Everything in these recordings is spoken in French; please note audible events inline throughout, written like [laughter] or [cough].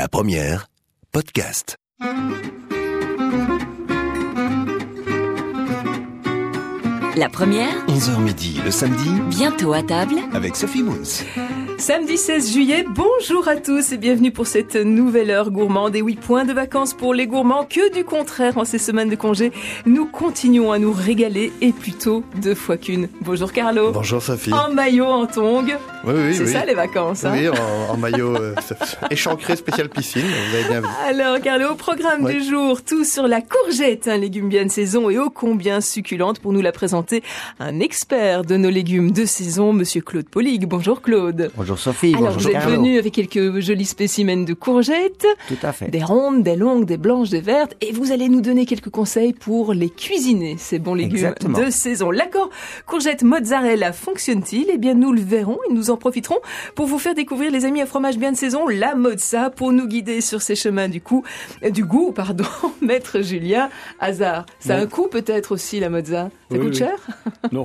La première, podcast. La première, 11h midi le samedi bientôt à table. avec Sophie Moons. Samedi 16 juillet, bonjour à tous et bienvenue pour cette nouvelle heure gourmande. Et oui, point de vacances pour les gourmands, que du contraire en ces semaines de congé. Nous continuons à nous régaler et plutôt deux fois qu'une. Bonjour Carlo. Bonjour Sophie. En maillot, en tongue. Oui, oui, C'est oui. ça les vacances. hein Oui, en, en maillot euh, échancré spécial piscine, vous avez bien vu. Alors Carlo, au programme Oui. du jour, tout sur la courgette, un légume bien de saison et ô combien succulente pour nous la présenter. Un expert de nos légumes de saison, monsieur Claude Polig. Bonjour Claude. Bonjour Sophie, Alors bonjour vous êtes venu avec quelques jolis spécimens de courgettes. Tout à fait. Des rondes, des longues, des blanches, des vertes, et vous allez nous donner quelques conseils pour les cuisiner, ces bons légumes Exactement. de saison. L'accord courgette mozzarella fonctionne-t-il? Eh bien, nous le verrons et nous en profiterons pour vous faire découvrir, les amis, à fromage bien de saison, la mozza, pour nous guider sur ces chemins du coup, du goût, [laughs] pardon, maître Julien Hazard. Ça a Bon. un coût peut-être aussi, la mozza? Ça Oui, coûte oui. cher? Non,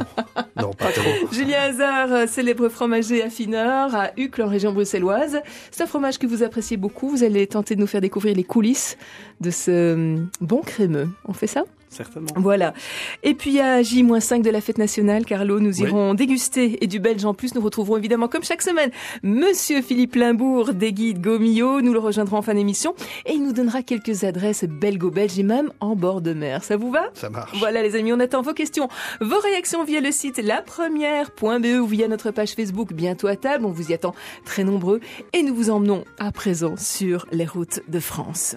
Non, pas [laughs] trop. Julien Hazard, euh, célèbre fromager affineur à Uccle en région bruxelloise. C'est un fromage que vous appréciez beaucoup. Vous allez tenter de nous faire découvrir les coulisses de ce hum, bon crémeux. On fait ça? Certainement. Voilà. Et puis à J-5 de la fête nationale, Carlo, nous Oui. irons déguster. Et du belge en plus, nous retrouverons évidemment, comme chaque semaine, Monsieur Philippe Limbourg des guides Gomillot. Nous le rejoindrons en fin d'émission. Et il nous donnera quelques adresses belgo-belges et même en bord de mer. Ça vous va? Ça marche. voilà les amis, on attend vos questions, vos réactions via le site lapremière.be ou via notre page Facebook Bientôt à table. On vous y attend très nombreux et nous vous emmenons à présent sur les routes de France.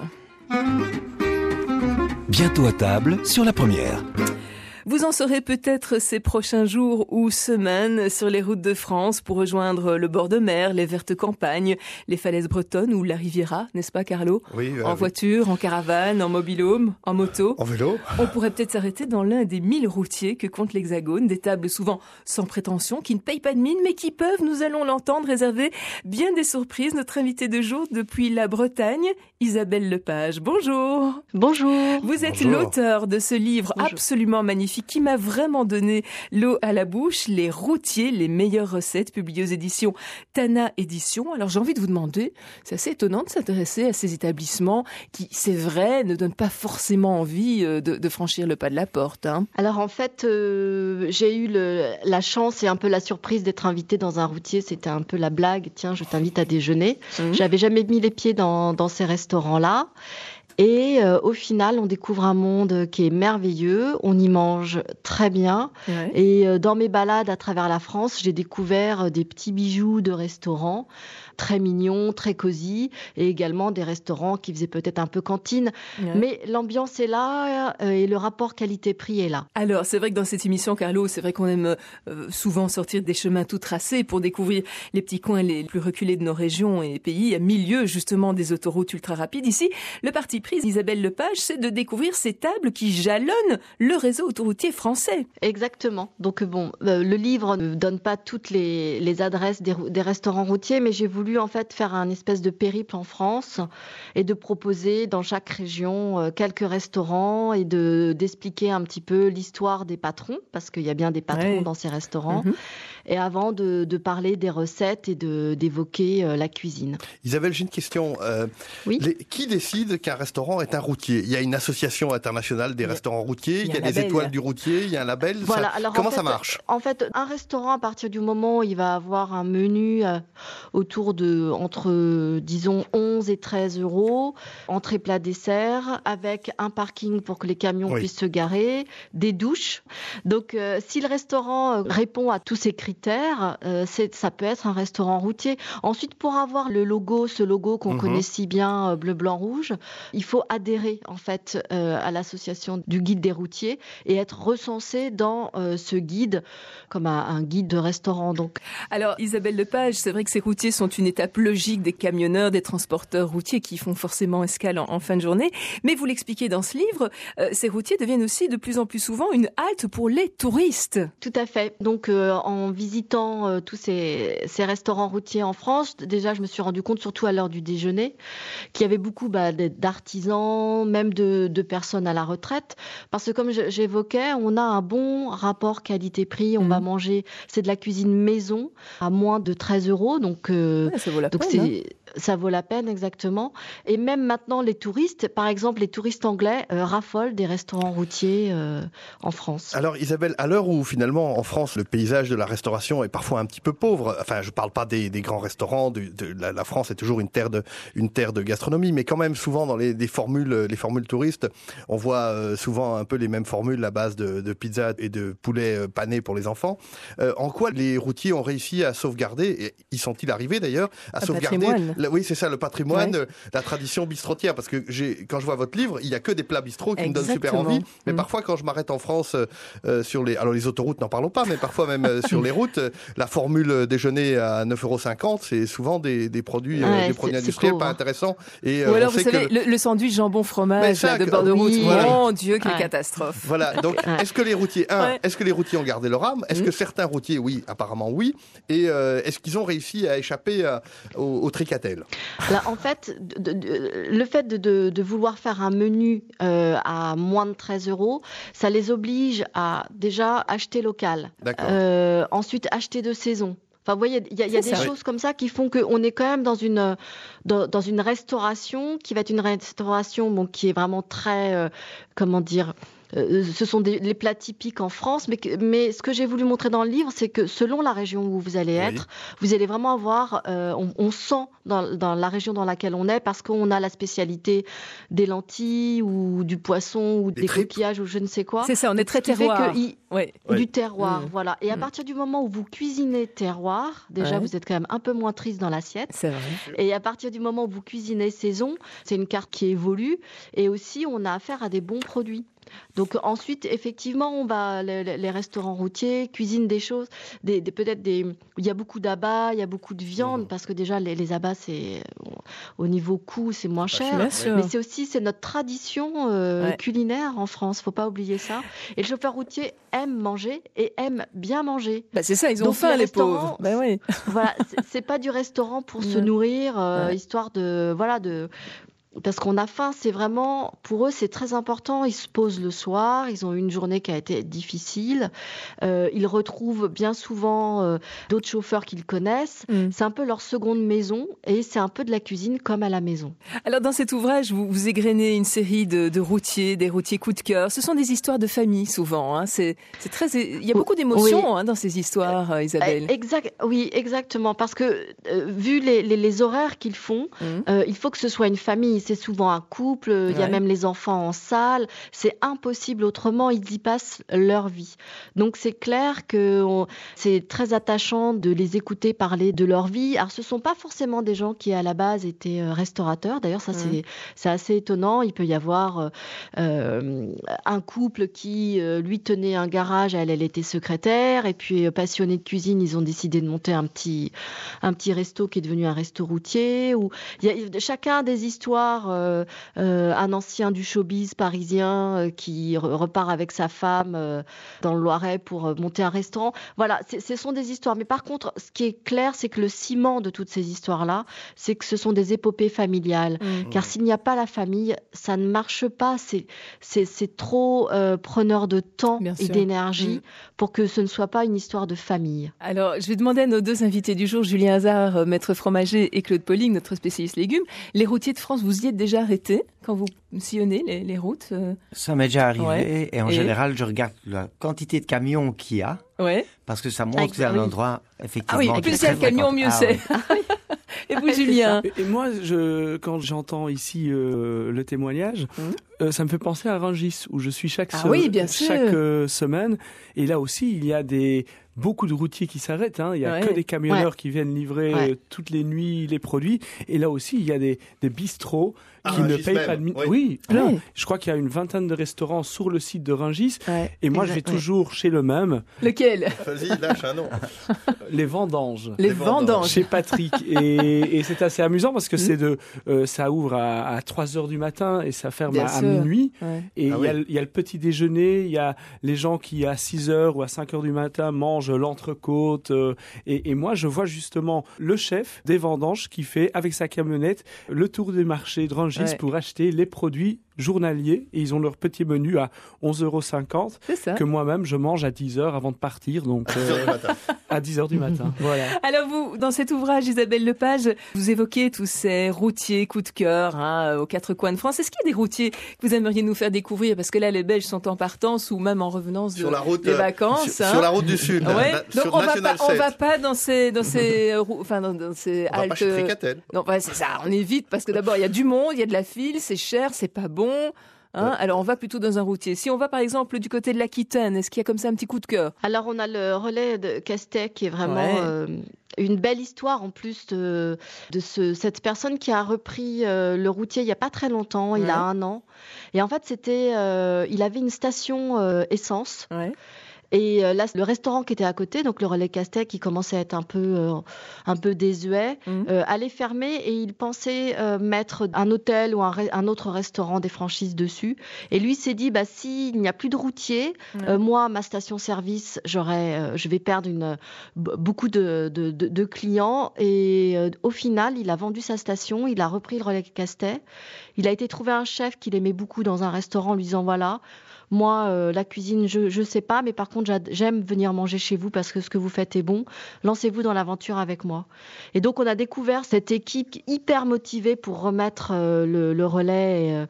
Bientôt à table sur la première. Vous en saurez peut-être ces prochains jours ou semaines sur les routes de France pour rejoindre le bord de mer, les vertes campagnes, les falaises bretonnes ou la Riviera, n'est-ce pas Carlo Oui, euh, En oui. voiture, en caravane, en mobilhome, en moto. En vélo On pourrait peut-être s'arrêter dans l'un des mille routiers que compte l'Hexagone, des tables souvent sans prétention, qui ne payent pas de mine, mais qui peuvent, nous allons l'entendre, réserver bien des surprises. Notre invité de jour depuis la Bretagne, Isabelle Lepage. Bonjour. Bonjour. Vous êtes l'auteur de ce livre Bonjour. absolument magnifique qui m'a vraiment donné l'eau à la bouche, Les routiers, les meilleures recettes, publiées aux éditions Tana Éditions. Alors j'ai envie de vous demander, c'est assez étonnant de s'intéresser à ces établissements qui, c'est vrai, ne donnent pas forcément envie euh, de, de franchir le pas de la porte. Hein. Alors en fait, euh, j'ai eu le- la chance et un peu la surprise d'être invitée dans un routier. C'était un peu la blague. Tiens, je t'invite à déjeuner. Mhm. J'avais jamais mis les pieds dans, dans ces restaurants-là. Et euh, au final, on découvre un monde qui est merveilleux. On y mange très bien. Ouais. Et euh, dans mes balades à travers la France, j'ai découvert euh, des petits bijoux de restaurants très mignons, très cosy, et également des restaurants qui faisaient peut-être un peu cantine. Ouais. Mais l'ambiance est là euh, et le rapport qualité-prix est là. Alors, c'est vrai que dans cette émission, Carlo, c'est vrai qu'on aime souvent sortir des chemins tout tracés pour découvrir les petits coins les plus reculés de nos régions et pays, à milieu justement des autoroutes ultra rapides. Ici, le parti Isabelle Lepage, c'est de découvrir ces tables qui jalonnent le réseau autoroutier français. Exactement. Donc bon, euh, le livre ne donne pas toutes les, les adresses des, restaurants routiers, mais j'ai voulu en fait faire un espèce de périple en France et de proposer dans chaque région euh, quelques restaurants et de d'expliquer un petit peu l'histoire des patrons, parce qu'il y a bien des patrons Ouais. dans ces restaurants. Mhm. Et avant de, de parler des recettes et d'évoquer euh, la cuisine. Isabelle, j'ai une question. Euh, Oui. les- qui décide qu'un restaurant est un routier? Il y a une association internationale des Il y a- restaurants routiers, il y a des label. étoiles du routier, il y a un label. ça- Voilà. Alors, en comment ça marche? En fait, un restaurant, à partir du moment où il va avoir un menu euh, autour de entre, disons, 11 et 13 euros, entrée plat dessert, avec un parking pour que les camions Oui. puissent se garer, des douches. Donc, euh, si le restaurant répond à tous ces critères, euh, c'est, ça peut être un restaurant routier. Ensuite, pour avoir le logo, ce logo qu'on Mhm. connaît si bien, euh, bleu, blanc, rouge, il faut adhérer en fait euh, à l'association du guide des routiers et être recensé dans euh, ce guide comme un, un guide de restaurant. Donc, Alors, Isabelle Lepage, c'est vrai que ces routiers sont une étape logique des camionneurs, des transporteurs routiers qui font forcément escale en, en fin de journée. Mais vous l'expliquez dans ce livre, euh, ces routiers deviennent aussi de plus en plus souvent une halte pour les touristes. tout à fait. Donc, euh, en visitant euh, tous ces, ces restaurants routiers en France, déjà, je me suis rendu compte, surtout à l'heure du déjeuner, qu'il y avait beaucoup bah, d'artisans, même de, de personnes à la retraite. Parce que, comme j'évoquais, on a un bon rapport qualité-prix. On va manger, c'est de la cuisine maison à moins de 13 euros. Donc, euh, Ouais, ça vaut la Donc peine. Ça vaut la peine, exactement. Et même maintenant, les touristes, par exemple, les touristes anglais euh, raffolent des restaurants routiers euh, en France. Alors Isabelle, à l'heure où finalement en France le paysage de la restauration est parfois un petit peu pauvre, enfin je parle pas des, des grands restaurants, de, de la, la, France est toujours une terre de une terre de gastronomie, mais quand même souvent dans les, les formules les formules touristes, on voit euh, souvent un peu les mêmes formules à base de, de pizza et de poulet euh, pané pour les enfants. Euh, en quoi les routiers ont réussi à sauvegarder, et y sont-ils arrivés d'ailleurs, à Un sauvegarder patrimoine. La- oui c'est ça le patrimoine, Ouais. euh, la tradition bistrotière, parce que quand je vois votre livre, il y a que des plats bistrots qui me donnent super envie, mais Mm. parfois quand je m'arrête en France euh, euh, sur les alors les autoroutes n'en parlons pas mais parfois même euh, sur les routes la formule déjeuner à 9,50€ c'est souvent des, des produits euh, des industriels pas intéressants et euh, Ou alors, vous savez, que le, le sandwich jambon fromage ça, de bord de route. oui, Mon Dieu, quelle Ouais. catastrophe. voilà donc [laughs] Ouais. est-ce que les routiers un Ouais. est-ce que les routiers ont gardé leur âme? Est-ce Mm. que certains routiers oui apparemment oui et euh, est-ce qu'ils ont réussi à échapper au, au Là, en fait, de- de- le fait de, de- de vouloir faire un menu euh, à moins de 13 euros, ça les oblige à déjà acheter local, euh, ensuite acheter de saison. Enfin, vous voyez, il y a, y des ça. choses comme ça qui font qu'on est quand même dans une, dans, dans une restauration qui va être une restauration bon, qui est vraiment très, euh, comment dire, euh, ce sont des, les plats typiques en France, mais, que- mais ce que j'ai voulu montrer dans le livre, c'est que selon la région où vous allez Oui. être, vous allez vraiment avoir, euh, on, on sent dans, dans la région dans laquelle on est, parce qu'on a la spécialité des lentilles ou du poisson ou Des des, coquillages ou je ne sais quoi. C'est ça, on est très terroir. que il- Ouais. Ouais. du terroir, Mm. voilà. Et à Mm. partir du moment où vous cuisinez terroir, déjà Ouais. vous êtes quand même un peu moins triste dans l'assiette. C'est vrai. Et à partir du moment où vous cuisinez saison, c'est une carte qui évolue. Et aussi, on a affaire à des bons produits. Donc ensuite, effectivement, on va les, restaurants routiers cuisinent des choses, des, des- peut-être des. Il y a beaucoup d'abats, il y a beaucoup de viande Mhm. parce que déjà les, les abats c'est au niveau coût c'est moins cher. Mais c'est aussi c'est notre tradition euh, Ouais. culinaire en France, faut pas oublier ça. Et le chauffeur routier aime manger et aime bien manger. Bah, c'est ça, ils ont Donc, faim, les les pauvres. Bah oui. Voilà, c'est- pas du restaurant pour [laughs] se nourrir, euh, Ouais. histoire de voilà de parce qu'on a faim, c'est vraiment pour eux c'est très important. Ils se posent le soir, ils ont eu une journée qui a été difficile, Euh, ils retrouvent bien souvent euh, d'autres chauffeurs qu'ils connaissent. Mm. C'est un peu leur seconde maison et c'est un peu de la cuisine comme à la maison. Alors dans cet ouvrage, vous, vous égrenez une série de, de routiers, des routiers coup de cœur. Ce sont des histoires de famille souvent. Hein. C'est, très, il y a beaucoup d'émotions hein, dans ces histoires, euh, Isabelle. Exact, oui, exactement, parce que vu les, les- les horaires qu'ils font. Euh, il faut que ce soit une famille. C'est souvent un couple. Il y a Ouais. même les enfants en salle. C'est impossible autrement. Ils y passent leur vie. Donc c'est clair que on- c'est très attachant de les écouter parler de leur vie. Alors ce sont pas forcément des gens qui à la base étaient euh, restaurateurs. D'ailleurs ça Mhm. c'est c'est assez étonnant. Il peut y avoir euh, euh, un couple qui lui tenait un garage. Elle elle était secrétaire et puis passionnée de cuisine. Ils ont décidé de monter un petit un petit resto qui est devenu un resto routier. Ou il y a chacun des histoires. Euh, euh, un ancien du showbiz parisien euh, qui re- repart avec sa femme dans le Loiret pour monter un restaurant. Voilà, ce sont des histoires. Mais par contre, ce qui est clair, c'est que le ciment de toutes ces histoires-là, c'est que ce sont des épopées familiales. Mm. Car s'il n'y a pas la famille, ça ne marche pas. C'est trop preneur de temps Bien et d'énergie Mm. pour que ce ne soit pas une histoire de famille. Alors, je vais demander à nos deux invités du jour, Julien Hazard, maître fromager, et Claude Pauling, notre spécialiste légumes. Les routiers de France, vous y êtes déjà arrêtés quand vous sillonnez les, les routes euh Ça m'est déjà arrivé Ouais. et en Et général, je regarde la quantité de camions qu'il y a Ouais. parce que ça montre que c'est un oui. endroit effectivement. Ah oui, plus il y a très le camion, fréquenté. mieux Ah c'est. oui. [laughs] Et vous, Julien Et, moi, je, quand j'entends ici euh, le témoignage, Mhm. Euh, ça me fait penser à Rungis, où je suis chaque, Ah se- oui, bien sûr. chaque euh, semaine. Et là aussi, il y a des beaucoup de routiers qui s'arrêtent. Hein. Il y a Ouais. que des camionneurs qui viennent livrer Ouais. euh, toutes les nuits les produits. Et là aussi, il y a des, des bistrots Ah, qui ne payent même, pas de... oui. Oui, plein. Ouais. Je crois qu'il y a une vingtaine de restaurants sur le site de Rungis. Ouais. Et moi, je vais ouais. toujours chez le même, Lequel? Vas-y, lâche un nom. [laughs] les vendanges. Les Les vendanges. vendanges. chez Patrick et, et c'est assez amusant parce que c'est de euh, ça ouvre à, à 3 heures du matin et ça ferme Bien à, à. Minuit Ouais. et il Ah y, a oui. le- il y a le petit déjeuner il y a les gens qui à 6 heures ou à 5 heures du matin mangent l'entrecôte euh, et, et moi je vois justement le chef des vendanges qui fait avec sa camionnette le tour des marchés de Rungis Ouais. pour acheter les produits journalier et ils ont leur petit menu à 11,50 euros C'est ça. que moi-même je mange à 10 heures avant de partir, donc euh, [laughs] à 10 heures du matin. [laughs] voilà. Alors vous, dans cet ouvrage, Isabelle Lepage, vous évoquez tous ces routiers coup de cœur hein, aux quatre coins de France. Est-ce qu'il y a des routiers que vous aimeriez nous faire découvrir? Parce que là, les Belges sont en partance ou même en revenance de, sur la route des euh, vacances. sur, hein. sur la route du sud, Ouais. na- Donc sur on va, National pas, on 7. va pas dans ces, dans ces, [laughs] enfin dans, dans ces On va pas haltes. chez. Non, c'est ça. On évite parce que d'abord il y a du monde, il y a de la file, c'est cher, c'est pas bon. Hein Ouais. Alors on va plutôt dans un routier. Si on va par exemple du côté de l'Aquitaine, est-ce qu'il y a comme ça un petit coup de cœur? Alors on a le relais de Castec qui est vraiment Ouais. euh, une belle histoire en plus de, de ce, cette personne qui a repris euh, le routier il n'y a pas très longtemps, il Ouais. a un an. Et en fait c'était, euh, il avait une station euh, essence Ouais. Et euh, là le restaurant qui était à côté, donc le relais Castec qui commençait à être un peu, euh, un peu désuet, Mhm. euh, allait fermer et il pensait euh, mettre un hôtel ou un, un autre restaurant des franchises dessus. Et lui s'est dit, bah, s'il n'y a plus de routier, Ouais. euh, moi, ma station-service, j'aurais, je vais perdre une, beaucoup de, de- de- de clients. Et au final, il a vendu sa station, il a repris le relais Castet. Il a été trouver un chef qu'il aimait beaucoup dans un restaurant, lui disant, voilà, moi, euh, la cuisine, je ne sais pas, mais par contre, j'aime venir manger chez vous parce que ce que vous faites est bon. Lancez-vous dans l'aventure avec moi. Et donc, on a découvert cette équipe hyper motivée pour remettre euh, le, le relais,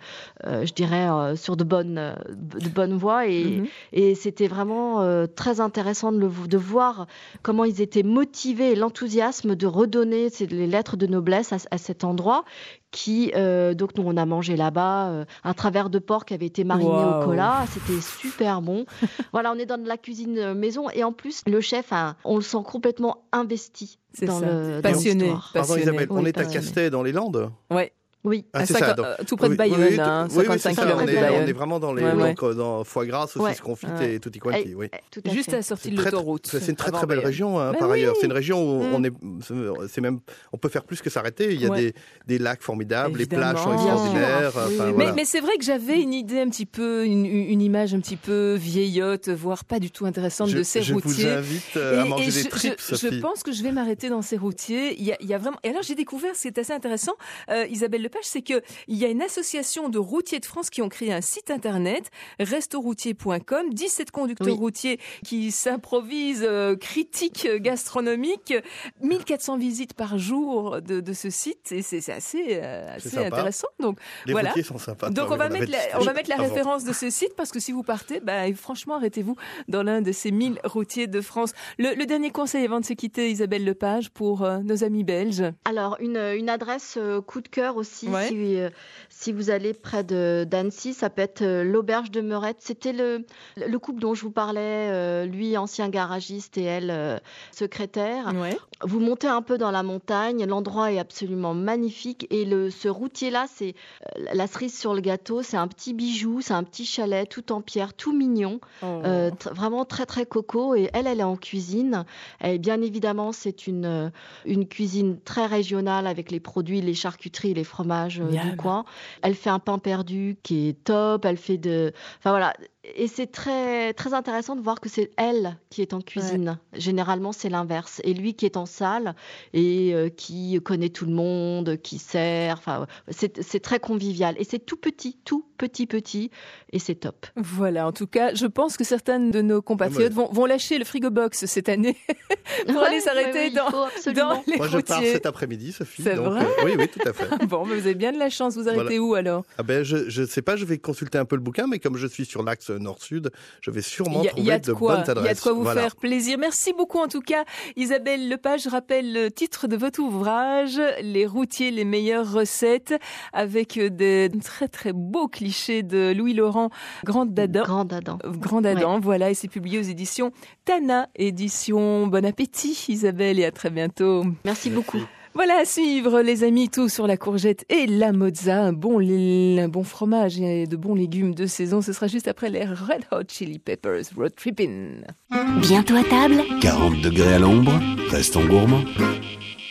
euh, je dirais, sur de bonnes, de bonnes voies. Et, Mhm. et c'était vraiment très intéressant de, le, de voir comment ils étaient motivés et l'enthousiasme de redonner les lettres de noblesse à, à cet endroit qui, euh, donc nous on a mangé là-bas euh, un travers de porc qui avait été mariné au cola, c'était super bon. [laughs] voilà, on est dans de la cuisine euh, maison et en plus le chef, hein, on le sent complètement investi C'est dans ça. le dans Passionné. l'histoire. Pardon Passionné. Isabelle, on est à passionné. Castet dans les Landes. Ouais. Oui. Ah, À c'est ça. 50 donc- euh, tout près de Bayonne, oui, oui, hein, oui, oui, 55 c'est ça, km on est, on Bayonne. est vraiment dans les Ouais, ouais. donc, dans foie gras, saucisses Ouais. confites Ouais. et tutti quanti. Oui. Tout à Juste à la sortie de C'est très- l'autoroute. C'est une très très belle Bayonne. région hein, par oui. ailleurs. C'est une région où Mm. on est, c'est même, on peut faire plus que s'arrêter. Il y a Ouais. des, des lacs formidables, les plages sont extraordinaires. Enfin. Mais, c'est vrai que j'avais une idée un petit peu, une, une image un petit peu vieillotte, voire pas du tout intéressante je, de ces je vous routiers. invite euh, à manger des je, tripes, je- pense que je vais m'arrêter dans ces routiers. Il y a, vraiment. Et alors j'ai découvert, ce qui est assez intéressant, euh, Isabelle Lepage, c'est que il y a une association de routiers de France qui ont créé un site internet, restoroutier.com, 17 conducteurs Oui. routiers qui s'improvisent euh, critiques gastronomiques, 1400 visites par jour de, de ce site, et c'est assez, euh, assez intéressant. Donc Les voilà. routiers sont sympas. donc on va, mettre la, dit on va mettre la avant. référence de ce site parce que si vous partez, bah, franchement, arrêtez-vous dans l'un de ces 1000 routiers de France. Le, le dernier conseil avant de se quitter, Isabelle Lepage, pour euh, nos amis belges. Alors, une, une adresse euh, coup de cœur aussi, Ouais. si, euh, si vous allez près d'Annecy, ça peut être euh, l'auberge de Meurette. C'était le, le couple dont je vous parlais, euh, lui ancien garagiste et elle secrétaire. Ouais. Vous montez un peu dans la montagne, l'endroit est absolument magnifique et le, ce routier-là, c'est la cerise sur le gâteau, c'est un petit bijou, c'est un petit chalet tout en pierre, tout mignon. Euh, tr- vraiment très très coco et elle elle est en cuisine et bien évidemment c'est une une cuisine très régionale avec les produits les charcuteries les fromages euh, du coin. Elle fait un pain perdu qui est top elle fait de enfin voilà et c'est très très intéressant de voir que c'est elle qui est en cuisine. Généralement c'est l'inverse. Et lui qui est en salle et euh, qui connaît tout le monde qui sert enfin c'est c'est très convivial. Et c'est tout petit tout petit petit. Et c'est top. Voilà, en tout cas, je pense que certaines de nos compatriotes ouais. vont, vont lâcher le frigo box cette année [laughs] pour Ouais, aller s'arrêter dans, dans les Moi, je pars cet après-midi, Sophie. C'est donc, vrai. euh, Oui, oui, tout à fait. [laughs] Bon, mais vous avez bien de la chance. Vous arrêtez Voilà. où alors? Ah ben, je, je sais pas, je vais consulter un peu le bouquin, mais comme je suis sur l'axe nord-sud, je vais sûrement Il y a, trouver il y a de, de quoi, bonnes adresses. il y a de quoi vous Voilà. faire plaisir. Merci beaucoup en tout cas, Isabelle Lepage. Je rappelle le titre de votre ouvrage, Les routiers, les meilleures recettes, avec des très très beaux clichés de Louis Laurent. Grand Adam. Grand Adam, voilà, et c'est publié aux éditions Tana, édition Bon Appétit, Isabelle, et à très bientôt. Merci beaucoup. Voilà à suivre, les amis, tout sur la courgette et la mozza, un bon, un bon fromage et de bons légumes de saison. Ce sera juste après les Red Hot Chili Peppers Road Trippin'. Bientôt à table 40 degrés à l'ombre, restons gourmands.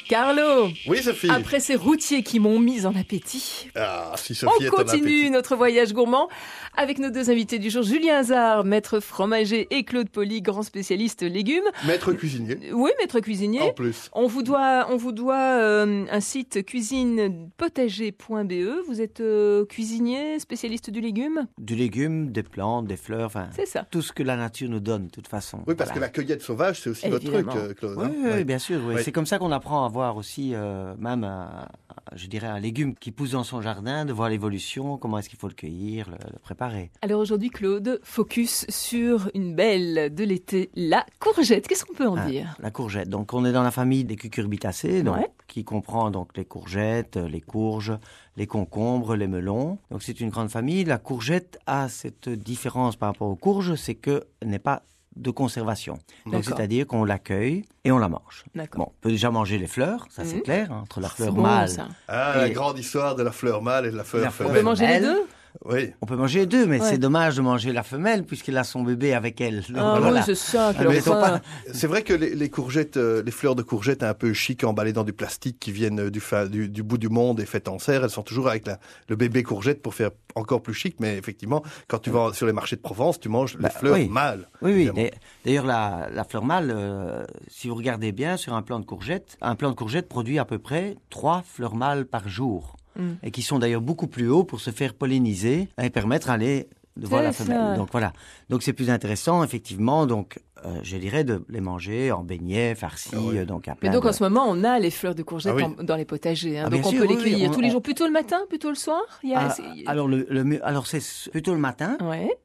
Carlo, Oui, Sophie. après ces routiers qui m'ont mis en appétit, Ah, si on Sophie est en continue appétit. notre voyage gourmand avec nos deux invités du jour, Julien Hazard, maître fromager, et Claude Poli, grand spécialiste légumes. Maître cuisinier, Oui, maître cuisinier. en plus. On vous doit, on vous doit euh, un site cuisinepotager.be. Vous êtes euh, cuisinier, spécialiste du légume? Du légume, des plantes, des fleurs, enfin, C'est ça. tout ce que la nature nous donne, de toute façon. Oui, parce que la cueillette sauvage, c'est aussi votre truc, euh, Claude. Oui, hein oui, bien sûr. oui. Oui. C'est comme ça qu'on apprend à voir aussi, euh, même, un- je dirais, un légume qui pousse dans son jardin, de voir l'évolution, comment est-ce qu'il faut le cueillir, le, le préparer. Alors aujourd'hui, Claude, focus sur une belle de l'été, la courgette. Qu'est-ce qu'on peut en Ah, dire? La courgette. Donc, on est dans la famille des cucurbitacées, donc, Ouais. qui comprend donc les courgettes, les courges, les concombres, les melons. Donc, c'est une grande famille. La courgette a cette différence par rapport aux courges, c'est que n'est pas de conservation. Donc, c'est-à-dire qu'on l'accueille et on la mange. Bon, on peut déjà manger les fleurs, ça c'est clair, hein, entre la fleur bon, mâle. ça. Ah, la Et- grande histoire de la fleur mâle et de la fleur La fleur On peut femelle. manger les deux? Oui. On peut manger les deux, mais Ouais. c'est dommage de manger la femelle puisqu'elle a son bébé avec elle. Donc, Ah voilà. oui, c'est ça. Ah, mais quelle horreur. C'est vrai que les, les courgettes, euh, les fleurs de courgettes un peu chic emballées dans du plastique qui viennent euh, du, fa- du, du bout du monde et faites en serre, elles sont toujours avec la, le bébé courgette pour faire encore plus chic. Mais effectivement, quand tu vas sur les marchés de Provence, tu manges Bah, les fleurs oui. mâles. Oui, oui. D'ailleurs- D'ailleurs, la, la fleur mâle, euh, si vous regardez bien sur un plant de courgette, un plant de courgette produit à peu près trois fleurs mâles par jour. Mm. Et qui sont d'ailleurs beaucoup plus hauts pour se faire polliniser et permettre d'aller de voir la femelle. ça. Donc voilà. Donc c'est plus intéressant, effectivement. Donc euh, je dirais de les manger en beignets, farcis. Ah oui. euh, donc à Mais donc de- en ce moment, on a les fleurs de courgette Ah oui. en- dans les potagers. hein. Ah, donc on sûr, peut les oui, cueillir on- tous les jours, plutôt le matin, plutôt le soir? Il y a- Ah, c'est- alors le, alors c'est plutôt le matin ouais,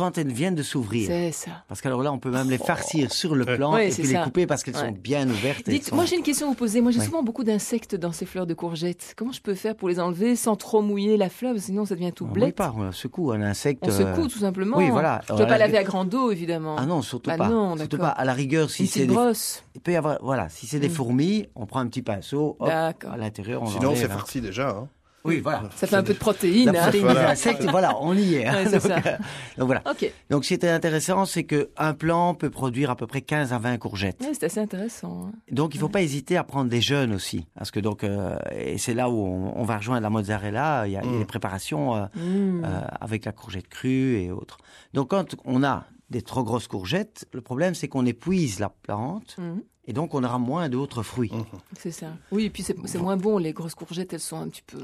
quand elles viennent de s'ouvrir. c'est ça. Parce qu'alors là, on peut même les farcir sur le plan Ouais, et puis les ça. couper parce qu'elles Ouais. sont bien ouvertes. Dites, sont- moi j'ai une question à vous poser. Moi j'ai Ouais. souvent beaucoup d'insectes dans ces fleurs de courgettes. Comment je peux faire pour les enlever sans trop mouiller la fleur? Sinon ça devient tout on bleu. mouille pas, on secoue un insecte. On euh, secoue tout simplement. oui, voilà. Je ne dois pas Voilà. laver à grande eau évidemment. Ah non, surtout Ah pas. non, surtout pas. À la rigueur, si Une c'est des... brosse. il peut y avoir, voilà, si c'est des Mm. fourmis, on prend un petit pinceau, hop, D'accord. à l'intérieur, on Sinon, c'est hein. farci déjà. hein. Oui, voilà. Ça fait un peu de protéines. La hein. protéine Voilà. [laughs] des insectes, voilà, on y est. hein. Ouais, c'est donc, ça. euh, donc voilà. Ok, Donc, ce qui était intéressant, c'est que un plant peut produire à peu près 15 à 20 courgettes. Ouais, c'est assez intéressant. hein. Donc, il faut pas hésiter à prendre des jeunes aussi, parce que donc, euh, et c'est là où on, on va rejoindre la mozzarella. Il y a, a Mm. des préparations euh, Mm. euh, avec la courgette crue et autres. Donc, quand on a des trop grosses courgettes, le problème c'est qu'on épuise la plante Mm. et donc on aura moins d'autres fruits. Mhm. C'est ça. Oui, et puis c'est c'est moins bon. Les grosses courgettes, elles sont un petit peu.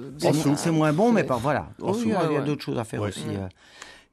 C'est moins bon, mais pas voilà. Oh, il y a, sous. il y a Ouais, d'autres choses à faire Ouais. aussi. Euh.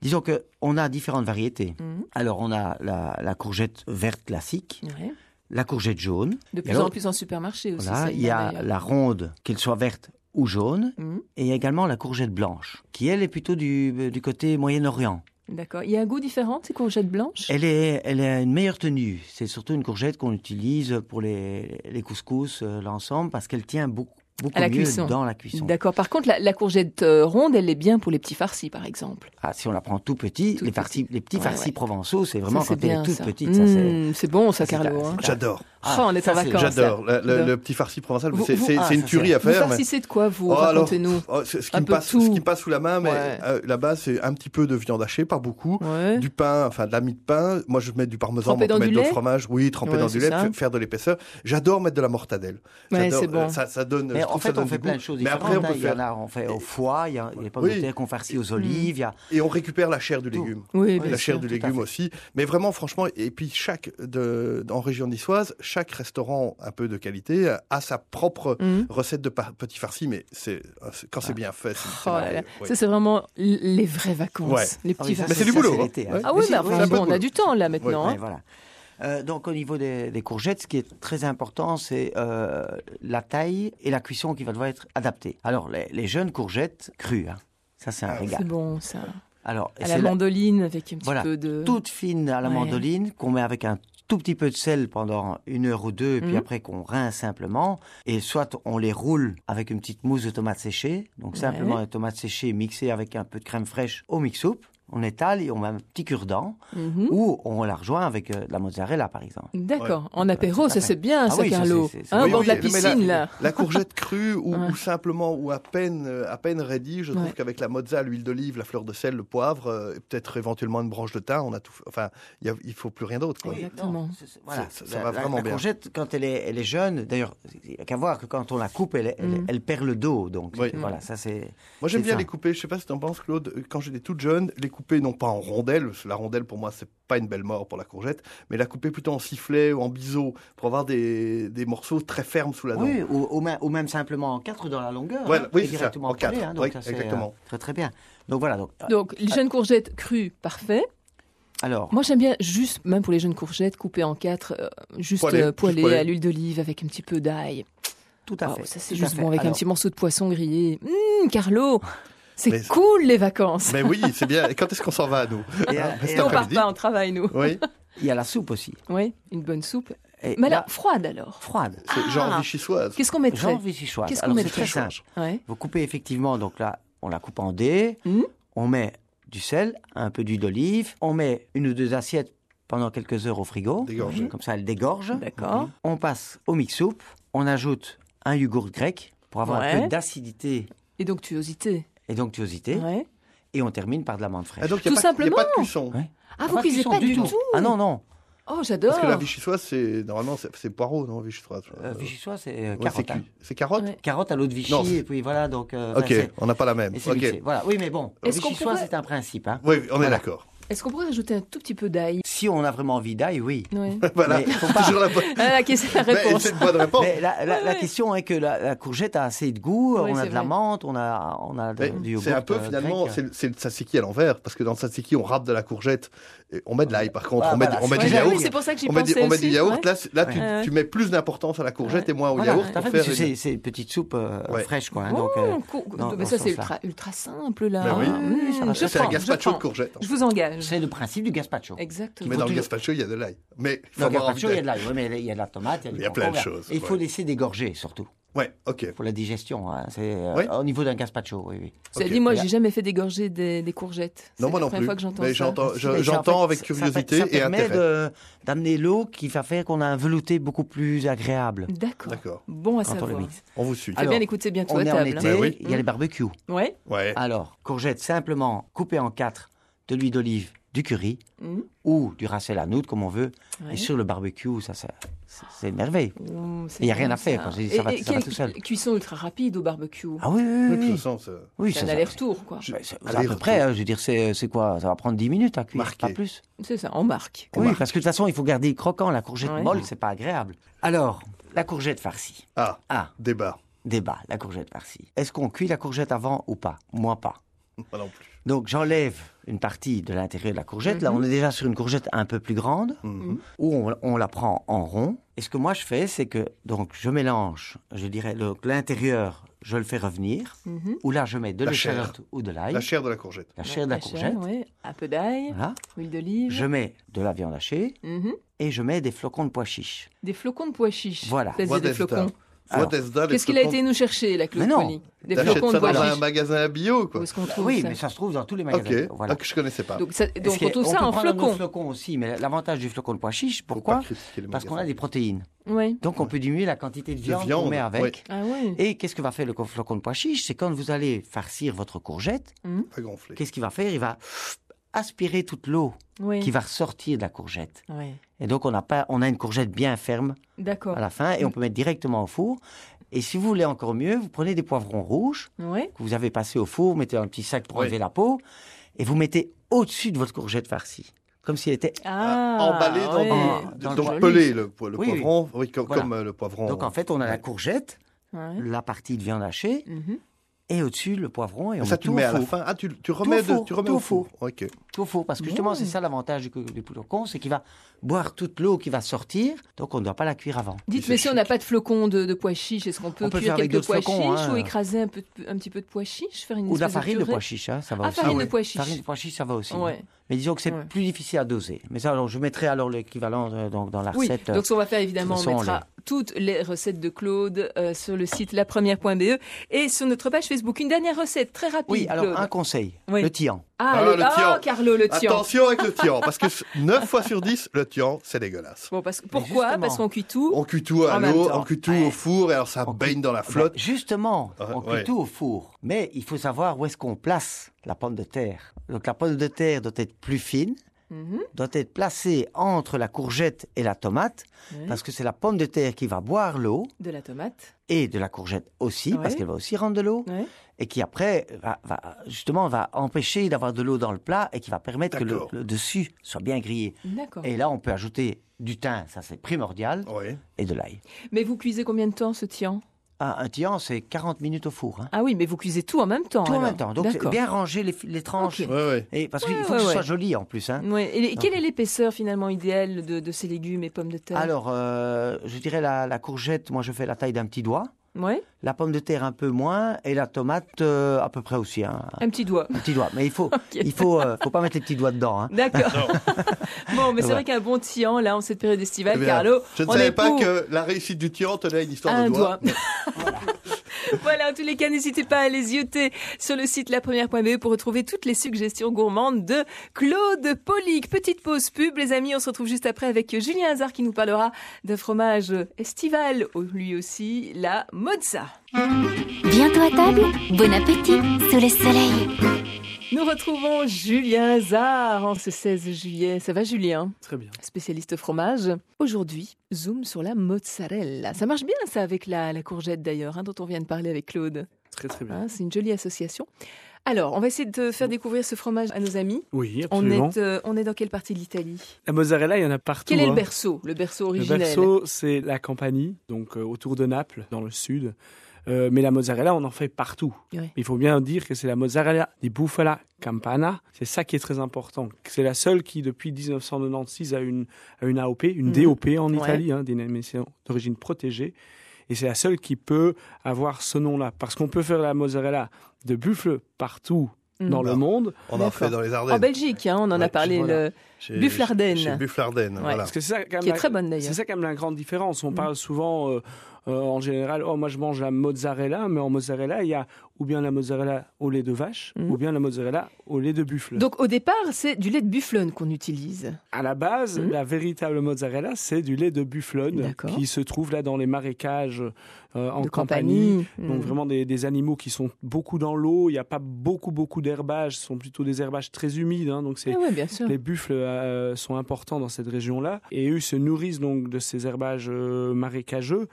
Disons que on a différentes variétés. Mhm. Alors on a la, la courgette verte classique, Ouais. la courgette jaune. De plus alors, en plus en supermarché aussi. Voilà, il y a d'ailleurs. la ronde, qu'elle soit verte ou jaune, Mhm. et il y a également la courgette blanche, qui elle est plutôt du, du côté Moyen-Orient. D'accord. Il y a un goût différent, ces courgettes blanches? Elle est, elle a une meilleure tenue. C'est surtout une courgette qu'on utilise pour les, les couscous, euh, l'ensemble, parce qu'elle tient beaucoup, beaucoup À la mieux cuisson. dans la cuisson. D'accord. Par contre, la, la courgette euh, ronde, elle est bien pour les petits farcis, par exemple. Ah, si on la prend tout petit, Tout les, farcis- les petits Ouais, farcis ouais. provençaux, c'est vraiment Ça, c'est quand elle bien, est toute ça. petite. Mmh, c'est bon, ça, ça, c'est Carlo. hein. J'adore. Ah, on est en vacances. J'adore. Le, le- Donc, le petit farci provençal, Vous- c'est vous- ah, c'est une tuerie à Vous faire. mais- farcissez de quoi, vous? Oh, Racontez-nous. oh, ce qui me passe, tout. ce qui me passe sous la main, mais Ouais. euh, là-bas c'est un petit peu de viande hachée, pas beaucoup. Ouais. Du pain, enfin de la mie de pain. Moi, je mets du parmesan, Trempé on peut mettre du d'autres fromages. Oui, trempé Ouais, dans du lait, ça. faire de l'épaisseur. J'adore mettre de la mortadelle. Ouais, J'adore, c'est bon. euh, Ça, ça donne. Mais en fait, on fait plein de choses Mais après, on hein. peut Il y en faire a, on fait au foie, il y a les pommes de terre qu'on farcit aux olives. y a- et on récupère la chair du légume. Oui, la chair du légume aussi. Mais vraiment, franchement, et puis chaque, en région niçoise, chaque restaurant un peu de qualité a sa propre Mmh. recette de petit farci, mais c'est quand c'est bien fait. c'est- c'est Oh. Ça, c'est vraiment les vraies vacances. Les Ah petits ça, farcis. Mais c'est du boulot, hein. hein. Ah oui, Mais on a du temps là maintenant. Voilà. Euh, donc au niveau des, des courgettes, ce qui est très important, c'est euh, la taille et la cuisson qui va devoir être adaptée. Alors les, les jeunes courgettes crues, hein, ça c'est un Ah, C'est régal. bon, ça. Alors À c'est la la- mandoline, avec un petit Voilà, peu de. toute fine à la Ouais. mandoline qu'on met avec un tout petit peu de sel pendant une heure ou deux, et puis Mhm. après qu'on rince simplement. Et soit on les roule avec une petite mousse de tomates séchées, donc simplement Ouais. les tomates séchées mixées avec un peu de crème fraîche au mix-soup. On étale et on met un petit cure-dent, Mhm. ou on la rejoint avec euh, de la mozzarella, par exemple. D'accord. En apéro, ça c'est bien, Ah ça, oui, Carlo. c'est- Hein, au Oui, bord oui, de la piscine, là. La courgette crue ou, Ouais. ou simplement ou à peine euh, à peine raidie, je trouve Ouais. qu'avec la mozza, l'huile d'olive, la fleur de sel, le poivre, euh, et peut-être éventuellement une branche de thym, on a tout. Enfin, il y a- il faut plus rien d'autre. Exactement. voilà. Ça- ça La- va la- vraiment la bien. courgette, quand elle est, elle est jeune, d'ailleurs, il n'y a qu'à voir que quand on la coupe, elle, elle, Mhm. elle perd le dos. Donc, Oui. voilà, ça c'est. Moi, j'aime bien les couper. Je sais pas si tu en penses, Claude. Quand j'étais toute jeune, les couper non pas en rondelles. parce que La rondelle, pour moi, c'est pas une belle mort pour la courgette, mais la couper plutôt en sifflet ou en biseau pour avoir des, des morceaux très fermes sous la dent. Oui, ou, ou même, ou même simplement en quatre dans la longueur. Voilà, hein, oui, ça, directement en collé, quatre. hein, donc Oui, ça, c'est, exactement. euh, très très bien. Donc voilà. Donc, euh, Donc, les jeunes courgettes crues, parfait. alors, Moi, j'aime bien juste, même pour les jeunes courgettes, coupées en quatre, euh, juste Poêlées, euh, poêlées. à l'huile d'olive avec un petit peu d'ail. tout à Oh, fait. ça, c'est juste bon avec un petit morceau de poisson grillé. Hum, Carlo, c'est Mais- cool les vacances. Mais oui, c'est bien. Et quand est-ce qu'on s'en va, nous Et, Cet et on part pas, on travaille, nous. Oui, Il y a la soupe aussi. Oui, une bonne soupe. Et Mais là, alors, froide alors. froide. c'est genre Ah. vichysoise. Qu'est-ce qu'on mettrait Jean vichyssoise. Qu'est-ce qu'on mettrait très simple. Ouais. Vous coupez effectivement, donc là, on la coupe en dés. Mhm. On met du sel, un peu d'huile d'olive. On met une ou deux assiettes pendant quelques heures au frigo. Dégorgées. Comme ça, elle dégorge. D'accord. On passe au mix soupe. On ajoute un yogourt grec pour avoir un peu d'acidité Et d'onctuosité. Et d'onctuosité. Ouais. Et on termine par de la menthe fraîche. Ah, donc, il Tout n'y a, pas- y a simplement. pas de cuisson. Ouais. Ah, vous cuisez pas du tout. Ah non, non. Oh, j'adore. Parce que la vichysoise, c'est normalement c'est poireau, non Vichysoise? Euh, c'est euh, Ouais, c'est carotte. hein. cuit. C'est carotte? Ouais. Carotte à l'eau de Vichy, Non. et puis voilà, donc... euh, Ok, on n'a pas la même. et c'est Ok. mixé. Voilà. Oui, mais bon, Est-ce qu'on vichysoise, pourrait- c'est un principe. Hein. Oui, on est Voilà. d'accord. Est-ce qu'on pourrait rajouter un tout petit peu d'ail? Si on a vraiment envie d'ail, oui. Oui. [laughs] Voilà, Mais faut pas- toujours la bonne. Ah, la question- la réponse. c'est une bonne réponse. Mais la, la- Ouais, la ouais. question est que la, la courgette a assez de goût, Oui, on a de la menthe, on a, on a de- Mais du yogourt. C'est un peu euh, finalement, c'est le- tzatziki à l'envers, parce que dans le tzatziki, on râpe de la courgette, et on met de l'ail. Par contre, Ah, on met, voilà, on met c'est du yaourt. c'est pour ça que j'y On met, du, pensais on met du aussi, yaourt. ouais. Là, tu, Ouais. tu mets plus d'importance à la courgette et moins au Voilà, yaourt. c'est une petite soupe euh, fraîche, quoi. hein, Oh, donc, euh, ça, ce c'est ultra, ultra simple, là. Ben ça, C'est un prends, je gazpacho de courgette. Je vous engage. C'est le principe du gazpacho. Exactement. Mais dans le gazpacho, il y a de l'ail. Mais Dans le gazpacho, il y a de l'ail, oui, mais il y a de la tomate, il y a, du Il y a plein de choses, Et il faut laisser dégorger, surtout, Ouais, ok. pour la digestion. hein, C'est euh, Ouais. au niveau d'un gazpacho, oui, oui. Cela Ok. dit, moi, j'ai jamais fait dégorger des, des courgettes. Non, C'est moi la non première plus. fois que j'entends Mais ça. j'entends, [laughs] ça, j'entends en fait, avec ça- curiosité ça, et permet intérêt. de- d'amener l'eau qui va faire qu'on a un velouté beaucoup plus agréable D'accord. D'accord. Bon à quand savoir. On vous suit. Très bien, écoutez bien tout on à est en été, Ben oui. il y a les barbecues. Ouais. Ouais. Alors, courgettes simplement coupées en quatre, de l'huile d'olive, du curry Mhm. ou du racel à noutre, comme on veut. Ouais. Et sur le barbecue, ça, ça- c'est merveille. Il y a rien à faire, ça. Et- ça va- et ça va tout seul. Cuisson ultra rapide au barbecue. Ah oui, oui, Oui, oui. Oui, C'est un aller-retour, quoi. Je- à peu près, hein, je veux dire, c'est c'est quoi? Ça va prendre 10 minutes à cuire, pas plus? C'est ça, on marque. On Oui, marque. parce que de toute façon, il faut garder croquant. La courgette Ouais. molle, c'est pas agréable. Alors, la courgette farcie. Ah, Ah, débat. débat, la courgette farcie. Est-ce qu'on cuit la courgette avant ou pas? Moi, pas. Moi non plus. Donc, j'enlève une partie de l'intérieur de la courgette. Là, Mhm. on est déjà sur une courgette un peu plus grande, Mhm. où on, on la prend en rond. Et ce que moi, je fais, c'est que donc je mélange, je dirais, donc, l'intérieur, je le fais revenir. Mhm. Ou là, je mets de La chair. l'échalote ou de l'ail. La chair de la courgette. La chair de la La chair, courgette. Un peu d'ail, Voilà. huile d'olive. Je mets de la viande hachée Mhm. et je mets des flocons de pois chiches. Des flocons de pois chiches. Voilà. Des flocons. Alors, What is that, les Qu'est-ce qu'il a été nous chercher, la Claude Mais non. Poli Des flocons de ça pois dans un magasin bio, Où quoi. est-ce qu'on trouve Oui, ça mais ça se trouve dans tous les Ok, magasins. Voilà. Ah, que je connaissais pas. Donc, ça- donc on trouve ça en autre flocons. flocon aussi, mais l'avantage du flocon de pois chiches, Faut pourquoi Parce qu'on a des protéines. Oui. Donc on peut diminuer la quantité de De viande, viande, qu'on met avec. oui. Ah ouais. Et qu'est-ce que va faire le co- flocon de pois chiche? C'est quand vous allez farcir votre courgette, gonflé. qu'est-ce qu'il va faire? Il va aspirer toute l'eau Oui. qui va ressortir de la courgette. Et donc on a, pas, on a une courgette bien ferme D'accord. à la fin et on peut mettre directement au four. Et si vous voulez encore mieux, vous prenez des poivrons rouges que vous avez passés au four, vous mettez dans un petit sac pour Oui. enlever la peau, et vous mettez au-dessus de votre courgette farcie. Comme si elle était... Ah, emballé dans ouais. du- dans le donc joli. pelé le, po- le Oui, oui. poivron, oui, Voilà. comme euh, le poivron. Donc en fait, on a la courgette, Ouais. la partie de viande hachée, Mhm. Et au-dessus le poivron, et on ça met tu tout le mets au à la four. fin. Ah, tu, tu remets, Tout de- four, tu remets tout au au four. four. Ok. Tout au four, parce que justement, Mmh. c'est ça l'avantage du, du flocon, c'est qu'il va boire toute l'eau qui va sortir, donc on ne doit pas la cuire avant. Dites, mais si on n'a pas de flocons de, de pois chiches, est-ce qu'on peut On peut cuire faire avec quelques pois flocons, chiches hein. ou écraser un, peu de- un petit peu de pois chiches, faire une Ou de la farine de pois chiche, hein, ça va Ah, aussi. farine Ah de oui. pois chiches. Farine de pois chiche, ça va aussi. Ouais. Mais disons que c'est Ouais. plus difficile à doser. Mais ça, alors, je mettrai alors l'équivalent euh, donc, dans la Oui, recette. euh, donc ce qu'on va faire évidemment, de on mettra toutes les recettes de Claude euh, sur le site lapremière.be et sur notre page Facebook. Une dernière recette très rapide. Oui, alors Claude. un conseil, Oui. le tian. Ah, Ah, le, le ah, tian. Carlo, le tian. Attention avec le tian, parce que [laughs] 9 fois sur 10, le tian, c'est dégueulasse. Bon, parce pourquoi? justement. Parce qu'on cuit tout. On cuit tout à l'eau, on cuit tout au four, et alors ça baigne dans la flotte. Ben, justement, Ah, on cuit ouais. tout au four. Mais il faut savoir où est-ce qu'on place la pomme de terre. Donc la pomme de terre doit être plus fine, Mhm. doit être placée entre la courgette et la tomate, Oui. parce que c'est la pomme de terre qui va boire l'eau, De la tomate. et de la courgette aussi, parce qu'elle va aussi rendre de l'eau, et qui après, va, va- justement, va empêcher d'avoir de l'eau dans le plat, et qui va permettre que le, dessus soit bien grillé. D'accord. Et là, on peut ajouter du thym, ça c'est primordial, Oui. et de l'ail. Mais vous cuisez combien de temps ce tian? Ah, un tian, c'est 40 minutes au four. hein. Ah oui, mais vous cuisez tout en même temps. Tout en même temps. Donc, bien ranger les, les tranches. Ok. Ouais, ouais. Et parce qu'il Ouais, faut ouais, que ce ouais. soit joli en plus. Hein. Ouais. Et quelle est l'épaisseur finalement idéale de, de ces légumes et pommes de terre? Alors, euh, je dirais la, la courgette, moi je fais la taille d'un petit doigt. Ouais, La pomme de terre un peu moins. Et la tomate euh, à peu près aussi. hein, un petit doigt. un petit doigt. Mais il faut, [laughs] il faut, euh, faut pas mettre les petits doigts dedans. Hein. D'accord. [laughs] bon, mais c'est Ouais. vrai qu'un bon tian, là, en cette période estivale, Eh bien, Carlo, je ne on savais est pas pour que la réussite du tian tenait une histoire un de doigt. doigt. [laughs] [laughs] voilà, en tous les cas, n'hésitez pas à les zioter sur le site lapremière.be pour retrouver toutes les suggestions gourmandes de Claude Polic. Petite pause pub, les amis, on se retrouve juste après avec Julien Hazard qui nous parlera d'un fromage estival, lui aussi, la mozza. Bientôt à table, bon appétit sous le soleil. Nous retrouvons Julien Hazard en ce 16 juillet. Ça va Julien? Très bien. spécialiste fromage. Aujourd'hui, zoom sur la mozzarella. Ça marche bien ça avec la, la courgette d'ailleurs, hein, dont on vient de parler avec Claude. Très très bien. Hein, c'est une jolie association. Alors, on va essayer de faire découvrir ce fromage à nos amis. Oui, On absolument. est, euh, on est dans quelle partie de l'Italie? La mozzarella, il y en a partout. Quel est le hein. berceau? Le berceau Le originel berceau, c'est la Campanie, donc euh, autour de Naples, dans le sud. Euh, mais la mozzarella, on en fait partout. Ouais. Il faut bien dire que c'est la mozzarella di bufala campana. C'est ça qui est très important. C'est la seule qui, depuis 1996, a une, a une AOP, une. DOP en Ouais. Italie, hein, d'origine protégée. Et c'est la seule qui peut avoir ce nom-là. Parce qu'on peut faire la mozzarella de buffle partout Mhm. dans le monde. On en fait dans les En Ardennes. Belgique, hein, on en a parlé. voilà. le- Chez- Bufflarden. Chez Bufflarden, voilà. Parce que c'est ça, quand même, Qui est la- très bonne, d'ailleurs. C'est ça quand même la grande différence. On Mm. parle souvent, euh, euh, en général, oh moi je mange la mozzarella, mais en mozzarella il y a ou bien la mozzarella au lait de vache, Mm. ou bien la mozzarella au lait de buffle. Donc au départ, c'est du lait de bufflone qu'on utilise. à la base, Mm. la véritable mozzarella, c'est du lait de bufflone qui se trouve là dans les marécages euh, en de campagne. compagnie. Donc vraiment des, des animaux qui sont beaucoup dans l'eau. Il n'y a pas beaucoup beaucoup d'herbages. Ce sont plutôt des herbages très humides. hein. donc c'est Ah ouais, bien sûr. Les buffles euh, sont importants dans cette région-là et eux se nourrissent donc de ces herbages euh, marécageux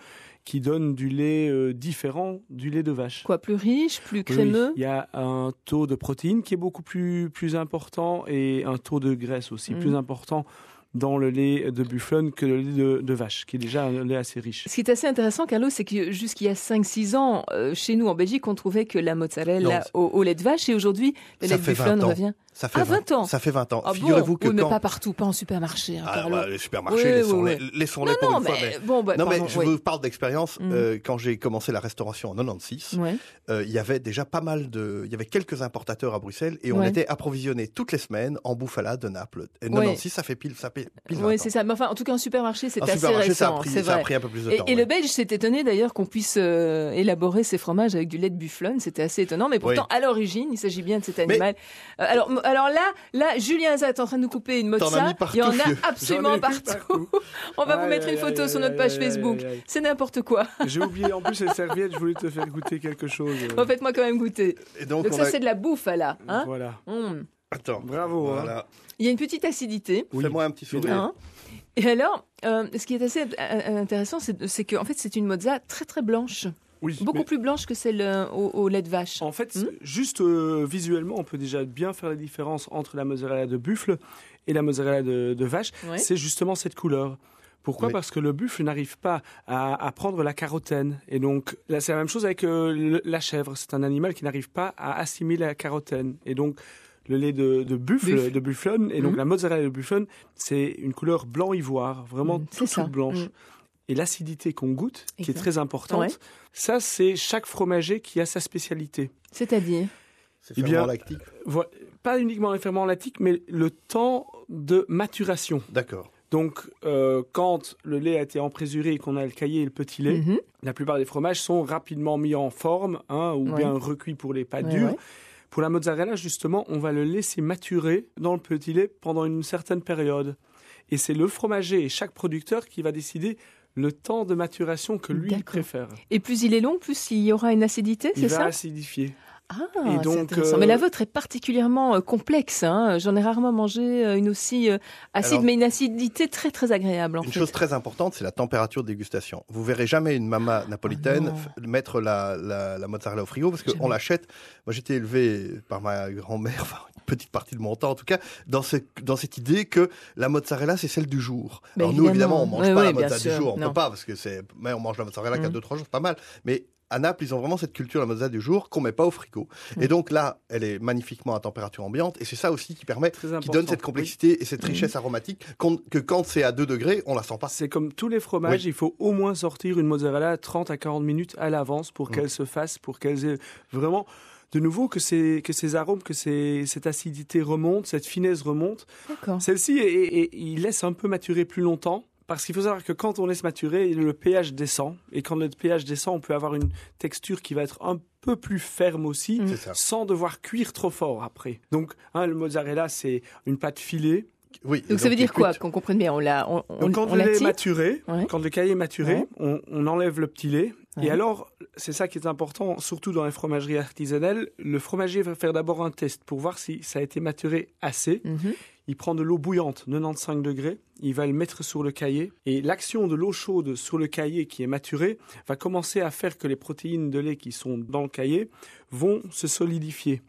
qui donnent du lait euh, différent du lait de vache. Quoi, plus riche, plus Oui, crémeux? Il y a un taux de protéines qui est beaucoup plus, plus important et un taux de graisse aussi Mhm. plus important dans le lait de bufflone que le lait de, de vache, qui est déjà un lait assez riche. Ce qui est assez intéressant, Carlo, c'est que jusqu'il y a 5-6 ans, euh, chez nous en Belgique, on trouvait que la mozzarella Non, au, au lait de vache et aujourd'hui, le Ça lait de fait bufflone 20 ans. revient. Ça fait Ah, 20 ans. Ça fait 20 ans. Ah Figurez-vous bon que oui, mais quand... pas partout, pas en supermarché, hein, Ah, bah, les supermarchés, Oui, oui, laissons-les oui. laissons-les non, pour non, une mais, fois. Mais... bon, bah, non, pardon, mais je vous parle d'expérience. Mm. Euh, quand j'ai commencé la restauration en 96, Ouais. euh, il y avait déjà pas mal de... Il y avait quelques importateurs à Bruxelles et on Ouais. était approvisionnés toutes les semaines en bouffala de Naples. Et Ouais. 96, ça fait pile, ça fait pile 20 Oui, c'est ça. Mais enfin, en tout cas, en supermarché, c'est assez supermarché, ça a, récent. pris, ça a pris un peu plus de Et, temps. et le Belge s'est étonné d'ailleurs qu'on puisse euh, élaborer ses fromages avec du lait de bufflone. C'était assez étonnant. Mais pourtant, à l'origine, il s'agit bien de cet animal. Alors, alors là, là, Julien Zat est en train de nous couper une mozza. Il y en a [laughs] absolument mis partout. partout. On va vous mettre une photo sur notre page Facebook. C'est n'importe quoi. J'ai oublié en plus les [laughs] serviettes, je voulais te faire goûter quelque chose. Bon, Faites-moi quand même goûter. Et donc, Donc on ça, a- c'est de la bouffe, là. Hein voilà. Hum. Attends. Bravo. hein. Voilà. Il y a une petite acidité. Oui. Fais-moi un petit sourire. Hein et alors, euh, ce qui est assez euh, intéressant, c'est c'est qu'en fait, c'est une mozza très très blanche. Oui, Beaucoup mais plus blanche que celle euh, au, au lait de vache. En fait, Hmm juste euh, visuellement, on peut déjà bien faire la différence entre la mozzarella de buffle et la mozzarella de, de vache. Ouais. C'est justement cette couleur. Pourquoi Oui. Parce que le buffle n'arrive pas à, à prendre la carotène. Et donc, là, c'est la même chose avec euh, le- la chèvre. C'est un animal qui n'arrive pas à assimiler la carotène. Et donc, le lait de, de buffle, Buffle. de bufflone, et donc Mhm. la mozzarella de bufflone, c'est une couleur blanc-ivoire, vraiment Mhm, c'est toute, toute blanche. Mhm. Et l'acidité qu'on goûte, qui est très importante, Ouais. ça, c'est chaque fromager qui a sa spécialité. C'est-à-dire C'est Eh bien- ferment lactique. Pas uniquement les ferments lactiques, mais le temps de maturation. D'accord. Donc, euh, quand le lait a été emprésuré et qu'on a le caillé et le petit lait, Mhm. la plupart des fromages sont rapidement mis en forme hein, ou Ouais. bien recuits pour les pâtes Ouais, dures. ouais. Pour la mozzarella, justement, on va le laisser maturer dans le petit lait pendant une certaine période. Et c'est le fromager et chaque producteur qui va décider le temps de maturation que lui il préfère. Et plus il est long, plus il y aura une acidité, Il c'est va ça? acidifier. Ah, Et c'est donc, intéressant. euh, Mais la vôtre est particulièrement euh, complexe. Hein. J'en ai rarement mangé euh, une aussi euh, acide, Alors- mais une acidité très très agréable en Une fait. chose très importante, c'est la température de dégustation. Vous verrez jamais une mama napolitaine Ah mettre la, la, la mozzarella au frigo parce qu'on l'achète. Moi, j'étais élevé par ma grand-mère, [laughs] enfin une petite partie de mon temps en tout cas, dans, ce, dans cette idée que la mozzarella c'est celle du jour. Mais Alors nous, évidemment. on mange Oui, pas oui, la mozzarella du jour, on Non. peut pas parce que c'est, mais on mange la mozzarella qu'à Mm. deux trois jours, c'est pas mal. Mais à Naples, ils ont vraiment cette culture de la mozzarella du jour qu'on met pas au frigo. Mm. Et donc là, elle est magnifiquement à température ambiante et c'est ça aussi qui permet, qui donne cette complexité et cette Mm. richesse aromatique que quand c'est à 2 degrés, on la sent pas. C'est comme tous les fromages, il faut au moins sortir une mozzarella 30 à 40 minutes à l'avance pour Mm. qu'elle se fasse, pour qu'elle ait vraiment de nouveau que ces, que ces arômes, que ces, cette acidité remonte, cette finesse remonte. D'accord. Celle-ci, et, et- il laisse un peu maturer plus longtemps. Parce qu'il faut savoir que quand on laisse maturer, le pH descend. Et quand le pH descend, on peut avoir une texture qui va être un peu plus ferme aussi, sans devoir cuire trop fort après. Donc, hein, le mozzarella, c'est une pâte filée. Oui. Donc ça veut dire quoi. Qu'on comprenne bien. On la, on, on, Donc, quand on le la lait est maturé, Ouais. quand le cahier est maturé, Ouais. on, on enlève le petit lait. Ouais. Et alors, c'est ça qui est important, surtout dans les fromageries artisanales. Le fromager va faire d'abord un test pour voir si ça a été maturé assez. Mhm. Il prend de l'eau bouillante, 95 degrés, il va le mettre sur le cahier. Et l'action de l'eau chaude sur le cahier qui est maturé va commencer à faire que les protéines de lait qui sont dans le cahier vont se solidifier.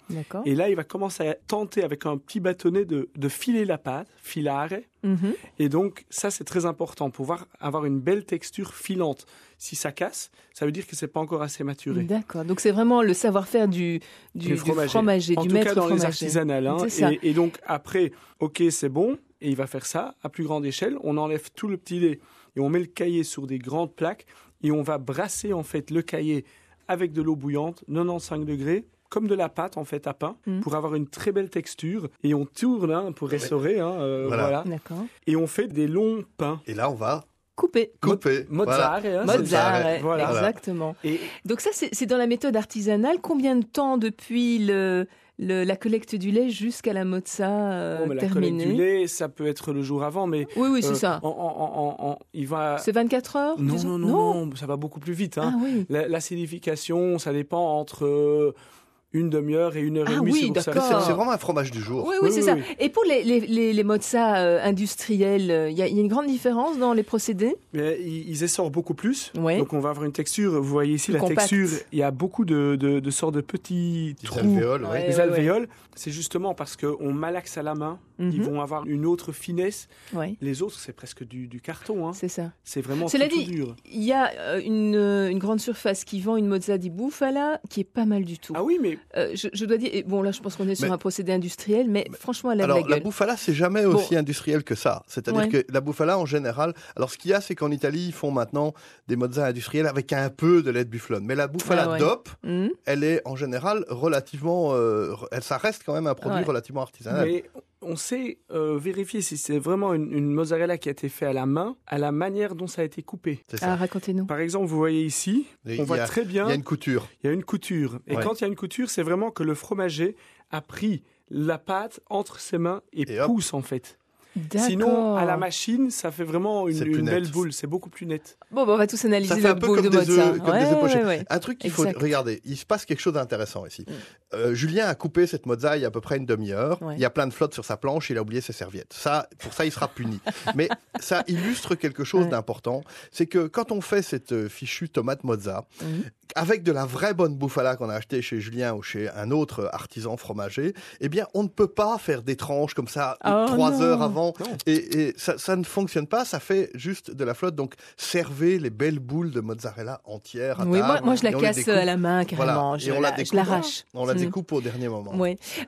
Et là, il va commencer à tenter avec un petit bâtonnet de, de filer la pâte, filare. Mhm. Et donc, ça, c'est très important pour pouvoir avoir une belle texture filante. Si ça casse, ça veut dire que c'est pas encore assez maturé. D'accord. Donc c'est vraiment le savoir-faire du, du, Du du fromager. fromager, en du tout maître cas, dans les fromager. artisanales. hein. Et, et donc, après, OK, c'est bon. Et il va faire ça à plus grande échelle. On enlève tout le petit lait et on met le cahier sur des grandes plaques et on va brasser, en fait, le cahier avec de l'eau bouillante, 95 degrés comme de la pâte en fait à pain Mhm. pour avoir une très belle texture et on tourne hein, pour restaurer hein, euh, Voilà. voilà. D'accord. et on fait des longs pains Et là, on va Coupé. couper. Mozart, hein, Mozart, Voilà. exactement. Et Donc ça, c'est dans la méthode artisanale. Combien de temps depuis le, le- la collecte du lait jusqu'à la mozza euh, bon, mais la collecte terminée du lait, ça peut être le jour avant, mais Oui, oui, c'est euh, ça. en- en- en- en- il va. C'est 24 heures Non, non, non, non, ça va beaucoup plus vite. Hein. Ah oui. La- L'acidification, ça dépend entre euh, une demi-heure et une heure Ah et demie. oui, c'est pour ça. d'accord. C'est c'est vraiment un fromage du jour. Oui, oui, Oui, c'est oui, ça. oui. Et pour les, les, les, les mozza euh, industriels, il y, a il y a une grande différence dans les procédés? Mais ils, ils essorent beaucoup plus. Oui. Donc on va avoir une texture. Vous voyez ici Plus la texture. Il y a beaucoup de, de, de sortes de petits Des trous. alvéoles, Ouais. ouais, alvéoles, c'est justement parce qu'on malaxe à la main. Ils Mhm. vont avoir une autre finesse. Oui, Les autres, c'est presque du, du carton. Hein. c'est ça. C'est vraiment Cela tout, tout dit, dur. Il y a euh, une, euh, une grande surface qui vend une mozza di bufala qui est pas mal du tout. Ah oui, mais Euh, je, je dois dire, et bon là je pense qu'on est sur Mais- un procédé industriel, mais, franchement elle a de Alors, la la gueule. bouffala, c'est jamais Bon. aussi industriel que ça. C'est-à-dire Ouais. que la bouffala, en général, alors ce qu'il y a, c'est qu'en Italie, ils font maintenant des mozzas industriels avec un peu de lait de bufflone. Mais la Ouais, ouais. DOP, Hmm elle est en général relativement, euh, elle, ça reste quand même un produit Ouais. relativement artisanal. Mais on sait euh, vérifier si c'est vraiment une, une mozzarella qui a été faite à la main, à la manière dont ça a été coupé. C'est Ah, racontez-nous. Par exemple, vous voyez ici, Et on il y voit a- très bien, Il y a une couture. il y a une couture. Et Ouais. quand il y a une couture, c'est vraiment que le fromager a pris la pâte entre ses mains et, Et hop. pousse en fait. Sinon, à la machine, ça fait vraiment une, belle boule, c'est beaucoup plus net. Bon, bah, on va tous analyser la un peu boule comme de comme ouais, des ouais, ouais. Un truc qu'il faut regarder, il se passe quelque chose d'intéressant ici. Mm. Euh, Julien a coupé cette mozza il y a à peu près une demi-heure. Ouais. Il y a plein de flotte sur sa planche, il a oublié ses serviettes. Ça, pour ça, il sera puni. [laughs] Mais ça illustre quelque chose Ouais. d'important, c'est que quand on fait cette euh, fichue tomate mozza, Mhm. avec de la vraie bonne bouffala qu'on a achetée chez Julien ou chez un autre artisan fromager, eh bien, on ne peut pas faire des tranches comme ça Oh trois non. heures avant. Et, et ça, ça ne fonctionne pas, ça fait juste de la flotte. Donc, servez les belles boules de mozzarella entières à Oui, moi, je la et on les casse découpe. à la main carrément. Voilà. Je, Et on la la- je découpe. l'arrache. On la Mm. découpe au dernier moment.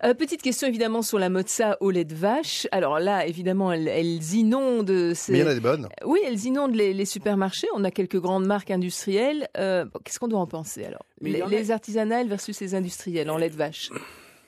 Euh, petite question évidemment sur la mozza au lait de vache. Alors là, évidemment, elles, elles inondent. ces- Mais il y en a des bonnes. Oui, elles inondent les, les supermarchés. On a quelques grandes marques industrielles. Euh, bon, Qu'est-ce qu'on doit en penser alors? Les, les artisanales versus les industriels en lait de vache.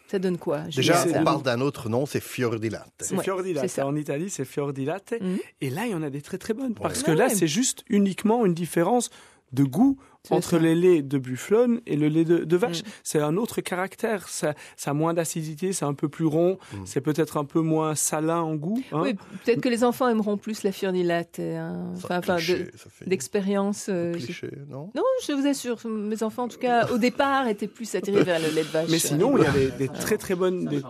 Ça donne quoi Déjà, on ça parle d'un autre nom, c'est fior di latte. C'est Ouais, fior di c'est latte. En Italie, c'est fior di latte. Mhm. Et là, il y en a des très très bonnes. Parce Ouais. que là, Ouais. c'est juste uniquement une différence de goût entre ça. les laits de bufflone et le lait de, de vache. Mm. C'est un autre caractère. Ça, ça a moins d'acidité, c'est un peu plus rond, Mm. c'est peut-être un peu moins salin en goût. hein. Oui, peut-être que les enfants aimeront plus la latte. hein. Enfin, enfin, de- cliché, ça fait d'expérience. euh, je- cliché, non? Non, je vous assure, mes enfants, en tout cas, au départ, étaient plus attirés [laughs] vers le lait de vache. Mais sinon, il y a des, des très très bonnes. des-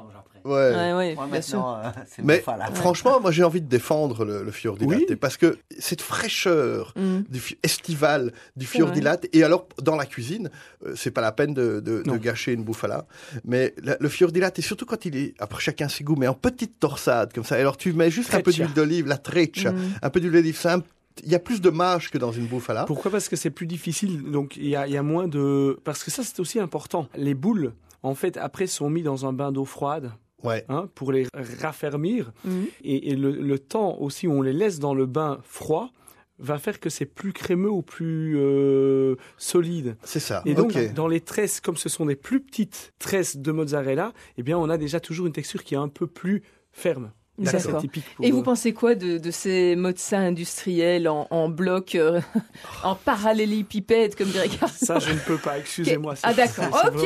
Ouais. Ouais, bien sûr. euh, c'est Mais franchement, moi j'ai envie de défendre le, le fior di Oui. latte parce que cette fraîcheur Mm. du estivale du fior di latte et alors dans la cuisine, euh, c'est pas la peine de, de- de Non. gâcher une bouffala, mais la- le fior di latte et surtout quand il est après chacun ses goûts, mais en petite torsade comme ça. Et alors tu mets juste un peu d'huile d'olive, la treccia, Mm. un peu d'huile d'olive, c'est un- il y a plus de mâche que dans une bouffala. Pourquoi? Parce que c'est plus difficile. Donc il y y a moins de. Parce que ça, c'est aussi important. Les boules, en fait, après, sont mis dans un bain d'eau froide. Ouais. hein, pour les raffermir. Mhm. Et, et le, le temps aussi où on les laisse dans le bain froid va faire que c'est plus crémeux ou plus euh, solide. C'est ça. Et donc, dans les tresses, comme ce sont des plus petites tresses de mozzarella, eh bien, on a déjà toujours une texture qui est un peu plus ferme. D'accord. typique pour Et vous pensez quoi de, de ces mozzas industriels en, en bloc, euh, [laughs] en parallélépipède, comme dirait Carl Ça, je ne peux pas, excusez-moi. Ah, d'accord. Ok.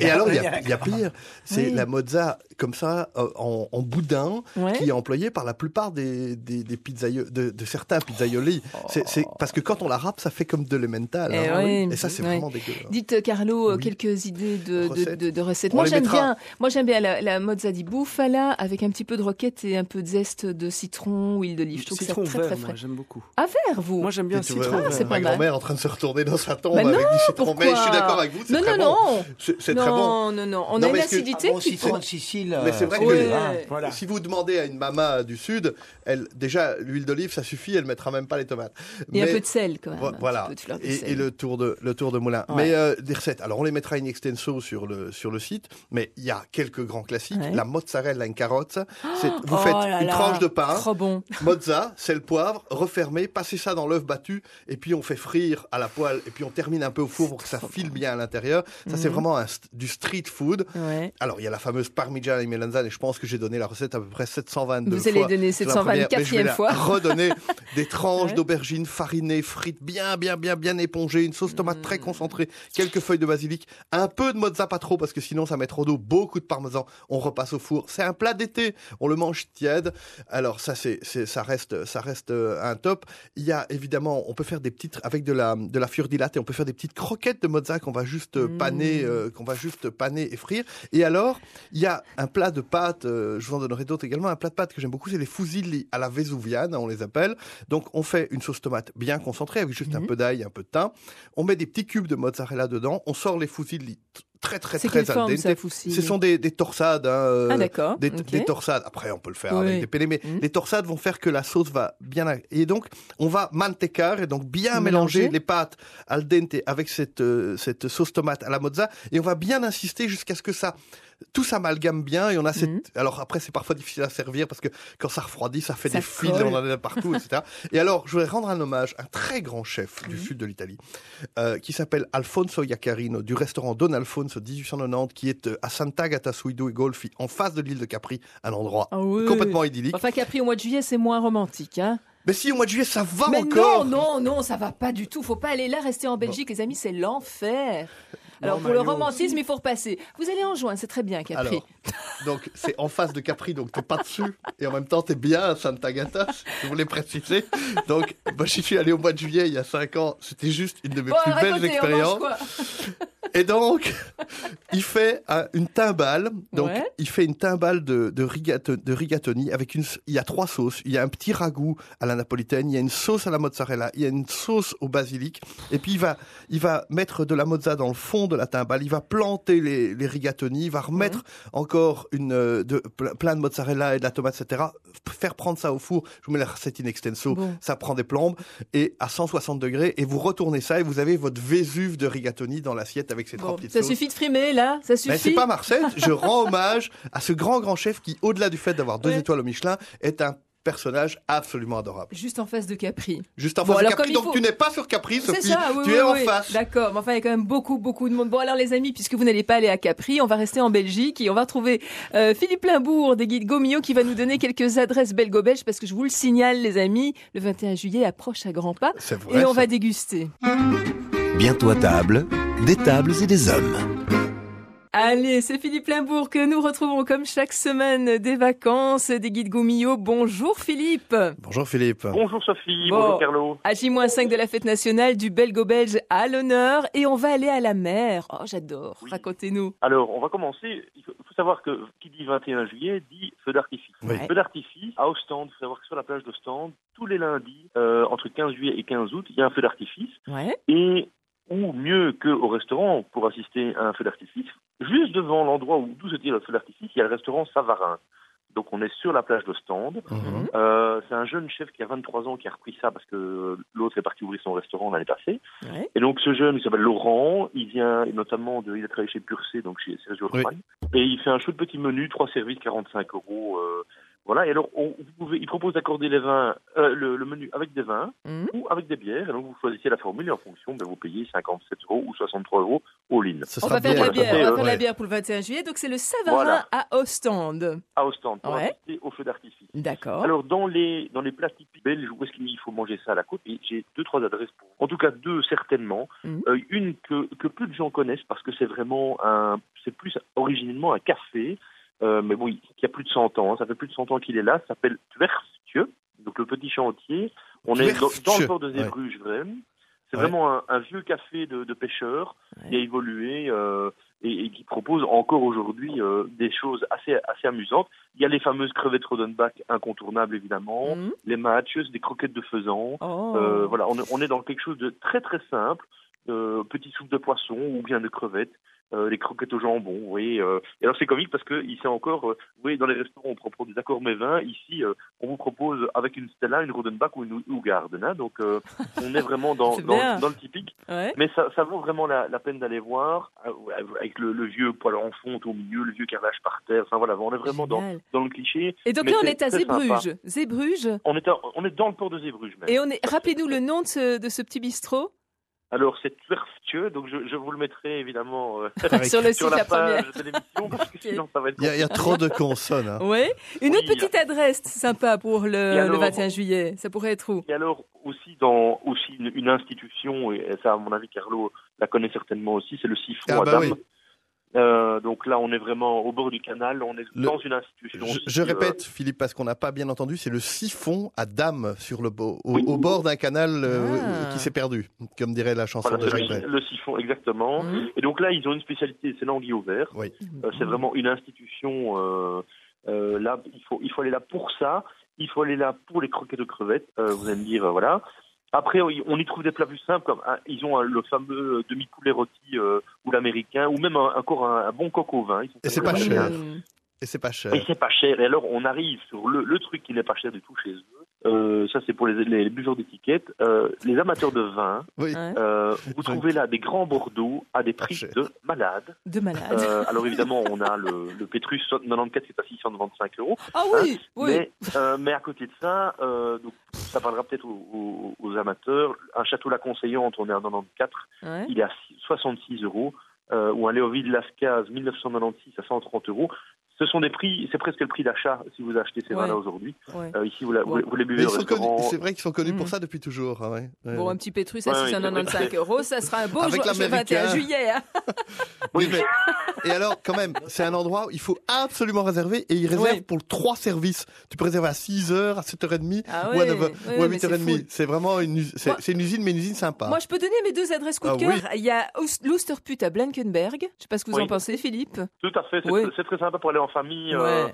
Et alors, il y a, y pire, c'est Oui. la mozza comme ça, euh, en, en boudin, Ouais. qui est employée par la plupart des, des, de, de certains pizzaioli. C'est, c'est- parce que quand on la râpe, ça fait comme de l'emmental. Eh hein. ouais, Et ça, c'est ouais. vraiment dégueu. hein. Dites, euh, Carlo, Oui. quelques idées de, de, Recettes. de- de recettes. On Moi, j'aime bien, moi, j'aime bien la, la mozza di bufala avec un petit peu de roquette et un peu de zeste de citron, huile d'olive. Je trouve Citron que c'est très, vert, très moi, frais. j'aime beaucoup. À vert, vous Moi, j'aime bien tu citron Ah, vert. c'est pas ma grand-mère en train de se retourner dans sa tombe Bah avec non, du citron. Mais je suis d'accord avec vous, c'est Non, très non, bon. non. C'est, très bon. Non, non, non. On Non, a une est-ce que- acidité Ah bon, qui citron de Sicile. Mais c'est vrai que- c'est Ouais. bien. Voilà. Si vous demandez à une maman du Sud, elle, déjà, l'huile d'olive, ça suffit, elle mettra même pas les tomates. Et un peu de sel, quand même. Voilà. Et, le tour de le tour de moulin. Mais euh, des recettes. Alors on les mettra in extenso sur le sur le site. Mais il y a quelques grands classiques. La mozzarella in [gasps] vous Oh faites là une là, tranche de pain, Trop bon. [laughs] mozza, sel, poivre, refermez, passez ça dans l'œuf battu et puis on fait frire à la poêle et puis on termine un peu au four pour que ça file bien à l'intérieur. Ça c'est Mhm. vraiment un du street food. Ouais. Alors il y a la fameuse parmigiana di melanzane et je pense que j'ai donné la recette à peu près 722 Vous fois. allez donner sur la première, mais je vais 724e la fois. [laughs] redonner des tranches Ouais. d'aubergines farinées, frites, bien, bien, bien, bien épongées, une sauce tomate Mm. très concentrée, quelques feuilles de basilic, un peu de mozza pas trop parce que sinon ça met trop d'eau, beaucoup de parmesan, on repasse au four. C'est un plat d'été, on le mange tiède. Alors ça c'est, ça reste, ça reste euh, un top. Il y a évidemment, on peut faire des petites avec de la, de la latte, on peut faire des petites croquettes de mozza qu'on va juste euh, paner, euh, qu'on va juste paner et frire. Et alors, il y a un plat de pâtes, euh, je vous en donnerai d'autres également, un plat de pâtes que j'aime beaucoup, c'est les fusilli à la vésuviane, on les appelle. Donc on fait une sauce tomate bien concentrée avec juste un Mhm. peu d'ail, un peu de thym. On met des petits cubes de mozzarella dedans, on sort les fusilli très très très al dente. Ce sont des, des torsades. hein, euh, Ah, d'accord. des, torsades. Après, on peut le faire Oui. avec des penne, mais Mhm. les torsades vont faire que la sauce va bien. Et donc, on va mantecar et donc bien Mélanger. mélanger les pâtes al dente avec cette, euh, cette sauce tomate à la mozza et on va bien insister jusqu'à ce que ça tout s'amalgame bien et on a cette Mhm. alors après c'est parfois difficile à servir parce que quand ça refroidit ça fait Ça des fils on en a partout etc [laughs] et alors je voudrais rendre un hommage à un très grand chef du sud de l'Italie euh, qui s'appelle Alfonso Iaccarino du restaurant Don Alfonso 1890 qui est euh, à Sant'Agata sui Due Golfi en face de l'île de Capri un endroit Ah oui. complètement idyllique Enfin, Capri au mois de juillet, c'est moins romantique, hein. mais si au mois de juillet ça va Mais encore non, non, non, ça va pas du tout. Faut pas aller là, rester en Belgique, les amis, c'est l'enfer. Alors Non, pour le romantisme, il faut repasser. Vous allez en juin, c'est très bien, Capri. Alors, donc c'est en face de Capri, donc t'es pas dessus, et en même temps t'es bien à Sant'Agata, je voulais préciser. Donc, moi j'y suis allé au mois de juillet il y a 5 ans, c'était juste une de mes Bon, plus belles expériences. Et donc, il fait un- une timbale, donc Ouais. il fait une timbale de, de, rigato- de rigatoni avec une, il y a trois sauces, il y a un petit ragoût à la napolitaine, il y a une sauce à la mozzarella, il y a une sauce au basilic, et puis il va, il va mettre de la mozza dans le fond de la timbale, il va planter les, les rigatoni, il va remettre encore une, euh, de, plein de mozzarella et de la tomate, etc. Faire prendre ça au four, je vous mets la recette in extenso, Bon. ça prend des plombes, et à 160 degrés, et vous retournez ça, et vous avez votre Vésuve de rigatoni dans l'assiette avec ces trois Bon, petites Ça sauces. suffit de frimer, là? Ça Mais suffit? c'est pas Marcel, je rends hommage à ce grand grand chef qui, au-delà du fait d'avoir deux Ouais. étoiles au Michelin, est un personnage absolument adorable. Juste en face de Capri. Juste en Bon, face de Capri, donc faut- tu n'es pas sur Capri, C'est Sophie, ça, oui, tu oui, es en face. D'accord, mais enfin, il y a quand même beaucoup, beaucoup de monde. Bon, alors les amis, puisque vous n'allez pas aller à Capri, on va rester en Belgique et on va retrouver euh, Philippe Limbourg des guides Gomio qui va nous donner quelques adresses belgo-belges parce que je vous le signale, les amis, le 21 juillet approche à grands pas C'est vrai. et on ça. va déguster. Bientôt à table, des tables et des hommes. Allez, c'est Philippe Limbourg que nous retrouvons comme chaque semaine des vacances des guides Gomio. Bonjour Philippe. Bonjour Philippe. Bonjour Sophie, Bon. bonjour Carlo. À J-5 de la fête nationale du belgo-belge à l'honneur et on va aller à la mer. Oh, j'adore. Oui. Racontez-nous. Alors, on va commencer. Il faut, savoir que qui dit 21 juillet dit feu d'artifice. Oui. Feu d'artifice à Ostende. Il faut savoir que sur la plage d'Ostende, tous les lundis, euh, entre 15 juillet et 15 août, il y a un feu d'artifice. Ouais. Et ou mieux qu'au restaurant pour assister à un feu d'artifice, juste devant l'endroit où d'où se tire le feu d'artifice, il y a le restaurant Savarin. Donc on est sur la plage d'Ostende. Mhm. Euh, c'est un jeune chef qui a 23 ans qui a repris ça parce que l'autre est parti ouvrir son restaurant l'année passée. Ouais. Et donc ce jeune, il s'appelle Laurent, il vient notamment de, il a travaillé chez Purcé, donc chez Sergio Oui. Romagne. Et il fait un chouette petit menu, trois services, 45 euros. euh, voilà. Et alors, on, vous pouvez, il propose d'accorder les vins, euh, le, le menu avec des vins Mhm. ou avec des bières. Et donc vous choisissez la formule et en fonction, ben, vous payez 57 euros ou 63 euros au line. Ce On va faire de la bière, on va faire de la bière pour le 21 juillet. Donc c'est le Savarin Voilà. à Ostende. À Ostende, pour Ouais. au feu d'artifice. D'accord. Alors dans les dans les plats typiques belges, où est-ce qu'il faut manger ça à la côte? Et j'ai deux trois adresses pour. En tout cas deux certainement. Mhm. Euh, une que que peu de gens connaissent parce que c'est vraiment un c'est plus originellement un café, euh, mais bon il y a plus de 100 ans. hein, ça fait plus de 100 ans qu'il est là. Ça s'appelle Tverstje, donc le petit chantier. On est dans, dans le port de Ouais. Zeebrugge vraiment. C'est Ouais. vraiment un, un vieux café de, de pêcheurs Ouais. qui a évolué euh, et, et qui propose encore aujourd'hui euh, des choses assez assez amusantes. Il y a les fameuses crevettes Rodenbach incontournables évidemment, Mhm. les matchs, des croquettes de faisan. Oh. Euh, voilà, on est dans quelque chose de très très simple. Euh, petit soupe de poisson ou bien de crevettes, euh, les croquettes au jambon. Vous voyez, euh. Et alors c'est comique parce que ici encore, euh, vous voyez, dans les restaurants on propose des accords mais vins. Ici, euh, on vous propose avec une Stella, une Rodenbach ou une Ougarden. Hein, donc euh, on est vraiment dans, [laughs] dans, le typique. Ouais. Mais ça, ça vaut vraiment la, la peine d'aller voir, euh, avec le, le vieux poêle en fonte au milieu, le vieux carrelage par terre. Enfin voilà, on est vraiment dans, dans le cliché. Et donc là, on est à Zébruges. Zébruges. On est, à- on est dans le port de Zeebrugge même. Et on est. Rappelez-nous le nom de ce, de ce petit bistrot Alors c'est Twerftje, donc je, je vous le mettrai évidemment euh, [laughs] sur le sur site la première. page de l'émission parce que [laughs] sinon ça va être Il y, a, il y a trop de consonnes. hein. Ouais. Une autre petite adresse sympa pour le, Et alors- le 21 juillet. Ça pourrait être où? Et alors aussi dans aussi une, une institution et ça à mon avis Carlo la connaît certainement aussi, c'est le Siphon Ah à bah oui. Euh, donc là on est vraiment au bord du canal, on est Le- dans une institution. Je, euh, répète, Philippe, parce qu'on n'a pas bien entendu, c'est le siphon à Dame sur le au, Oui. au bord d'un canal euh, Ah. qui s'est perdu, comme dirait la chanson voilà, de Jacques le, Brel. le siphon exactement. Mhm. Et donc là ils ont une spécialité, c'est l'anguille au vert. Oui. Euh, c'est vraiment une institution. Euh, euh, là, il faut, il faut aller là pour ça. Il faut aller là pour les croquettes de crevettes. Euh, vous allez me dire, euh, voilà. Après, on y- trouve des plats plus simples, comme hein, ils ont un- le fameux demi-poulet rôti euh, ou l'américain, ou même un- encore un, un bon coq au vin. Ils Et c'est pas cher. Et c'est pas cher. Et c'est pas cher. Et alors, on arrive sur le, le truc qui n'est pas cher du tout chez eux. Euh, ça, c'est pour les, les, les buveurs d'étiquettes. Euh, les amateurs de vin, Oui. Euh, vous trouvez là des grands Bordeaux à des prix de malade. De malade. Euh, alors évidemment, on a le, le Petrus 94 qui est à 625 euros. Ah oui, oui. Mais, euh, mais à côté de ça, euh, donc, ça parlera peut-être aux, aux- aux amateurs. Un château La Conseillante, on est à 94, Ouais. il est à 66 euros. Euh, ou un Léoville Lascaz 1996 à 130 euros. Ce sont des prix, c'est presque le prix d'achat si vous achetez ces Ouais. vins-là aujourd'hui. Ouais. Euh, ici, vous, la- vous- Ouais. vous les buvez au restaurant. c'est vrai qu'ils sont connus pour Mm. ça depuis toujours. hein, ouais. Ouais, Bon, un petit pétrus à Ouais, ouais, 695 c'est- euros, ça sera un beau jour, l'américain. 21 juillet. hein. Oui, mais- Et alors, quand même, c'est un endroit où il faut absolument réserver et ils réservent Ouais. pour trois services. Tu peux réserver à 6h, à 7h30 Ah ou à ouais, 9h ouais, ou à mais c'est 8h30. fou. C'est vraiment une, c'est Moi- c'est une usine, mais une usine sympa. Moi, je peux donner mes deux adresses coup de Ah cœur. oui. Il y a l'Oosterput à Blankenberg. Je sais pas ce que vous Oui. en pensez, Philippe. Tout à fait, c'est très sympa pour aller en famille. euh, Ouais.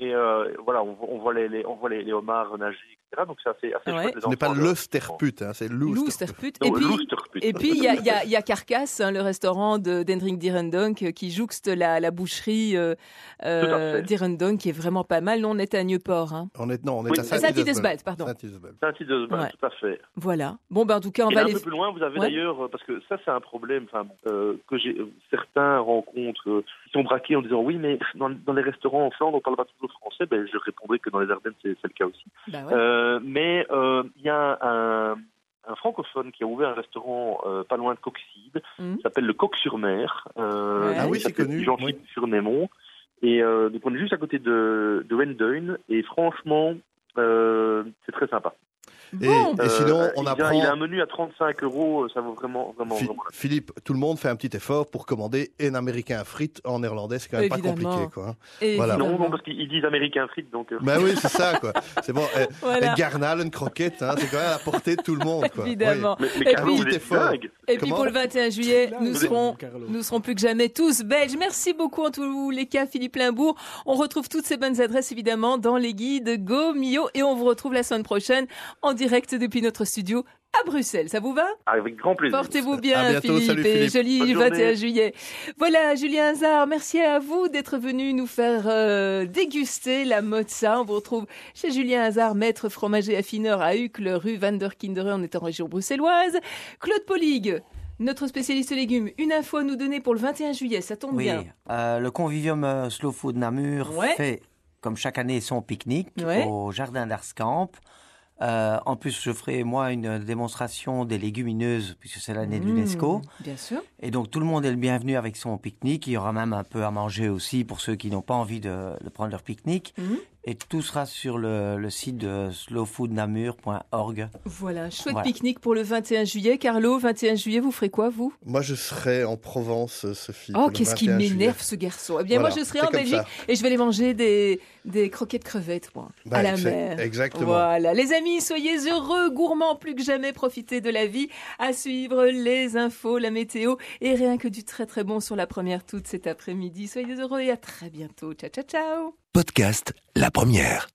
Et euh, voilà, on, on voit les, les- on voit les, les homards nager, etc. Donc c'est assez, assez Ouais. Ce n'est pas enfants, l'Osterput, hein, c'est. L'Oosterput. Et Non, puis, et puis il y a, y a- y a Carcasse, hein, le restaurant de d'Hendrik Dierendonk, euh, qui jouxte la, la boucherie euh, euh. Dierendonk, qui est vraiment pas mal. Nous, on est à Nieuport. Hein. On est, non, on est Oui. à Saint-Idesbald, pardon. Saint-Idesbald. Ouais. tout à fait. Voilà. Bon, ben, en tout cas, on Et va là, un aller. peu plus loin, vous avez Ouais. d'ailleurs, euh, parce que ça c'est un problème enfin, euh, que j'ai, euh, certains rencontrent, euh, qui sont braqués en disant oui, mais dans, dans les restaurants en Flandre, on parle pas toujours français. Ben, je répondrai que dans les Ardennes, c'est c'est le cas aussi. Bah ouais. Euh, mais euh, il y a un, un francophone qui a ouvert un restaurant euh, pas loin de Coxide, Mhm. qui s'appelle le Coq sur Mer. Euh, Ouais. Ah oui, c'est connu, Jean-Philippe Furnémont. Et euh, donc on est juste à côté de, de Wendeun. Et franchement, euh, c'est très sympa. Et, Bon, et sinon, Euh, on apprend. il a un menu à 35 euros, ça vaut vraiment, vraiment, Philippe, tout le monde fait un petit effort pour commander un américain frites en néerlandais. C'est quand même pas compliqué, quoi. hein. Voilà. Non, non, parce qu'ils disent américain frites, donc. euh, Ben oui, c'est ça, quoi. C'est bon. eh, [laughs] Voilà. Un garnal, une croquette, hein, c'est quand même à la portée de tout le monde, quoi. Évidemment. Mais, mais Et puis- vous êtes Effort. Et puis pour le 21 juillet, nous serons, nous serons plus que jamais tous belges. Merci beaucoup en tous les cas, Philippe Limbourg. On retrouve toutes ces bonnes adresses évidemment dans les guides Go Mio et on vous retrouve la semaine prochaine en direct depuis notre studio à Bruxelles. Ça vous va? Avec grand plaisir. Portez-vous À bien, bientôt, Philippe, salut, et joli Bonne journée. 21 juillet. Voilà, Julien Hazard, merci à vous d'être venu nous faire euh, déguster la mozza. On vous retrouve chez Julien Hazard, maître fromager affineur à Uccle, rue Van der Kinderen, on est en région bruxelloise. Claude Polig, notre spécialiste légumes, une info à nous donner pour le 21 juillet, ça tombe Oui, bien. euh, le convivium euh, Slow Food Namur Ouais. fait, comme chaque année, son pique-nique Ouais. au jardin d'Arskamp. Euh, en plus, je ferai moi une démonstration des légumineuses, puisque c'est l'année de Mmh, l'UNESCO. Bien sûr. Et donc tout le monde est le bienvenu avec son pique-nique. Il y aura même un peu à manger aussi pour ceux qui n'ont pas envie de, de prendre leur pique-nique. Mhm. Et tout sera sur le, le site de slowfoodnamur.org. Voilà, chouette Voilà. pique-nique pour le 21 juillet. Carlo, 21 juillet, vous ferez quoi, vous? Moi, je serai en Provence, euh, Sophie. Oh, qu'est-ce qui 21 juillet. m'énerve ce garçon. Eh bien, Voilà, moi, je serai en Belgique ça. et je vais aller manger des, des croquettes crevettes, moi, Bah, à la mer. exactement. Voilà. Les amis, soyez heureux, gourmands, plus que jamais, profitez de la vie, à suivre les infos, la météo et rien que du très très bon sur la première toute cet après-midi. Soyez heureux et à très bientôt. Ciao, ciao, ciao. Podcast La Première.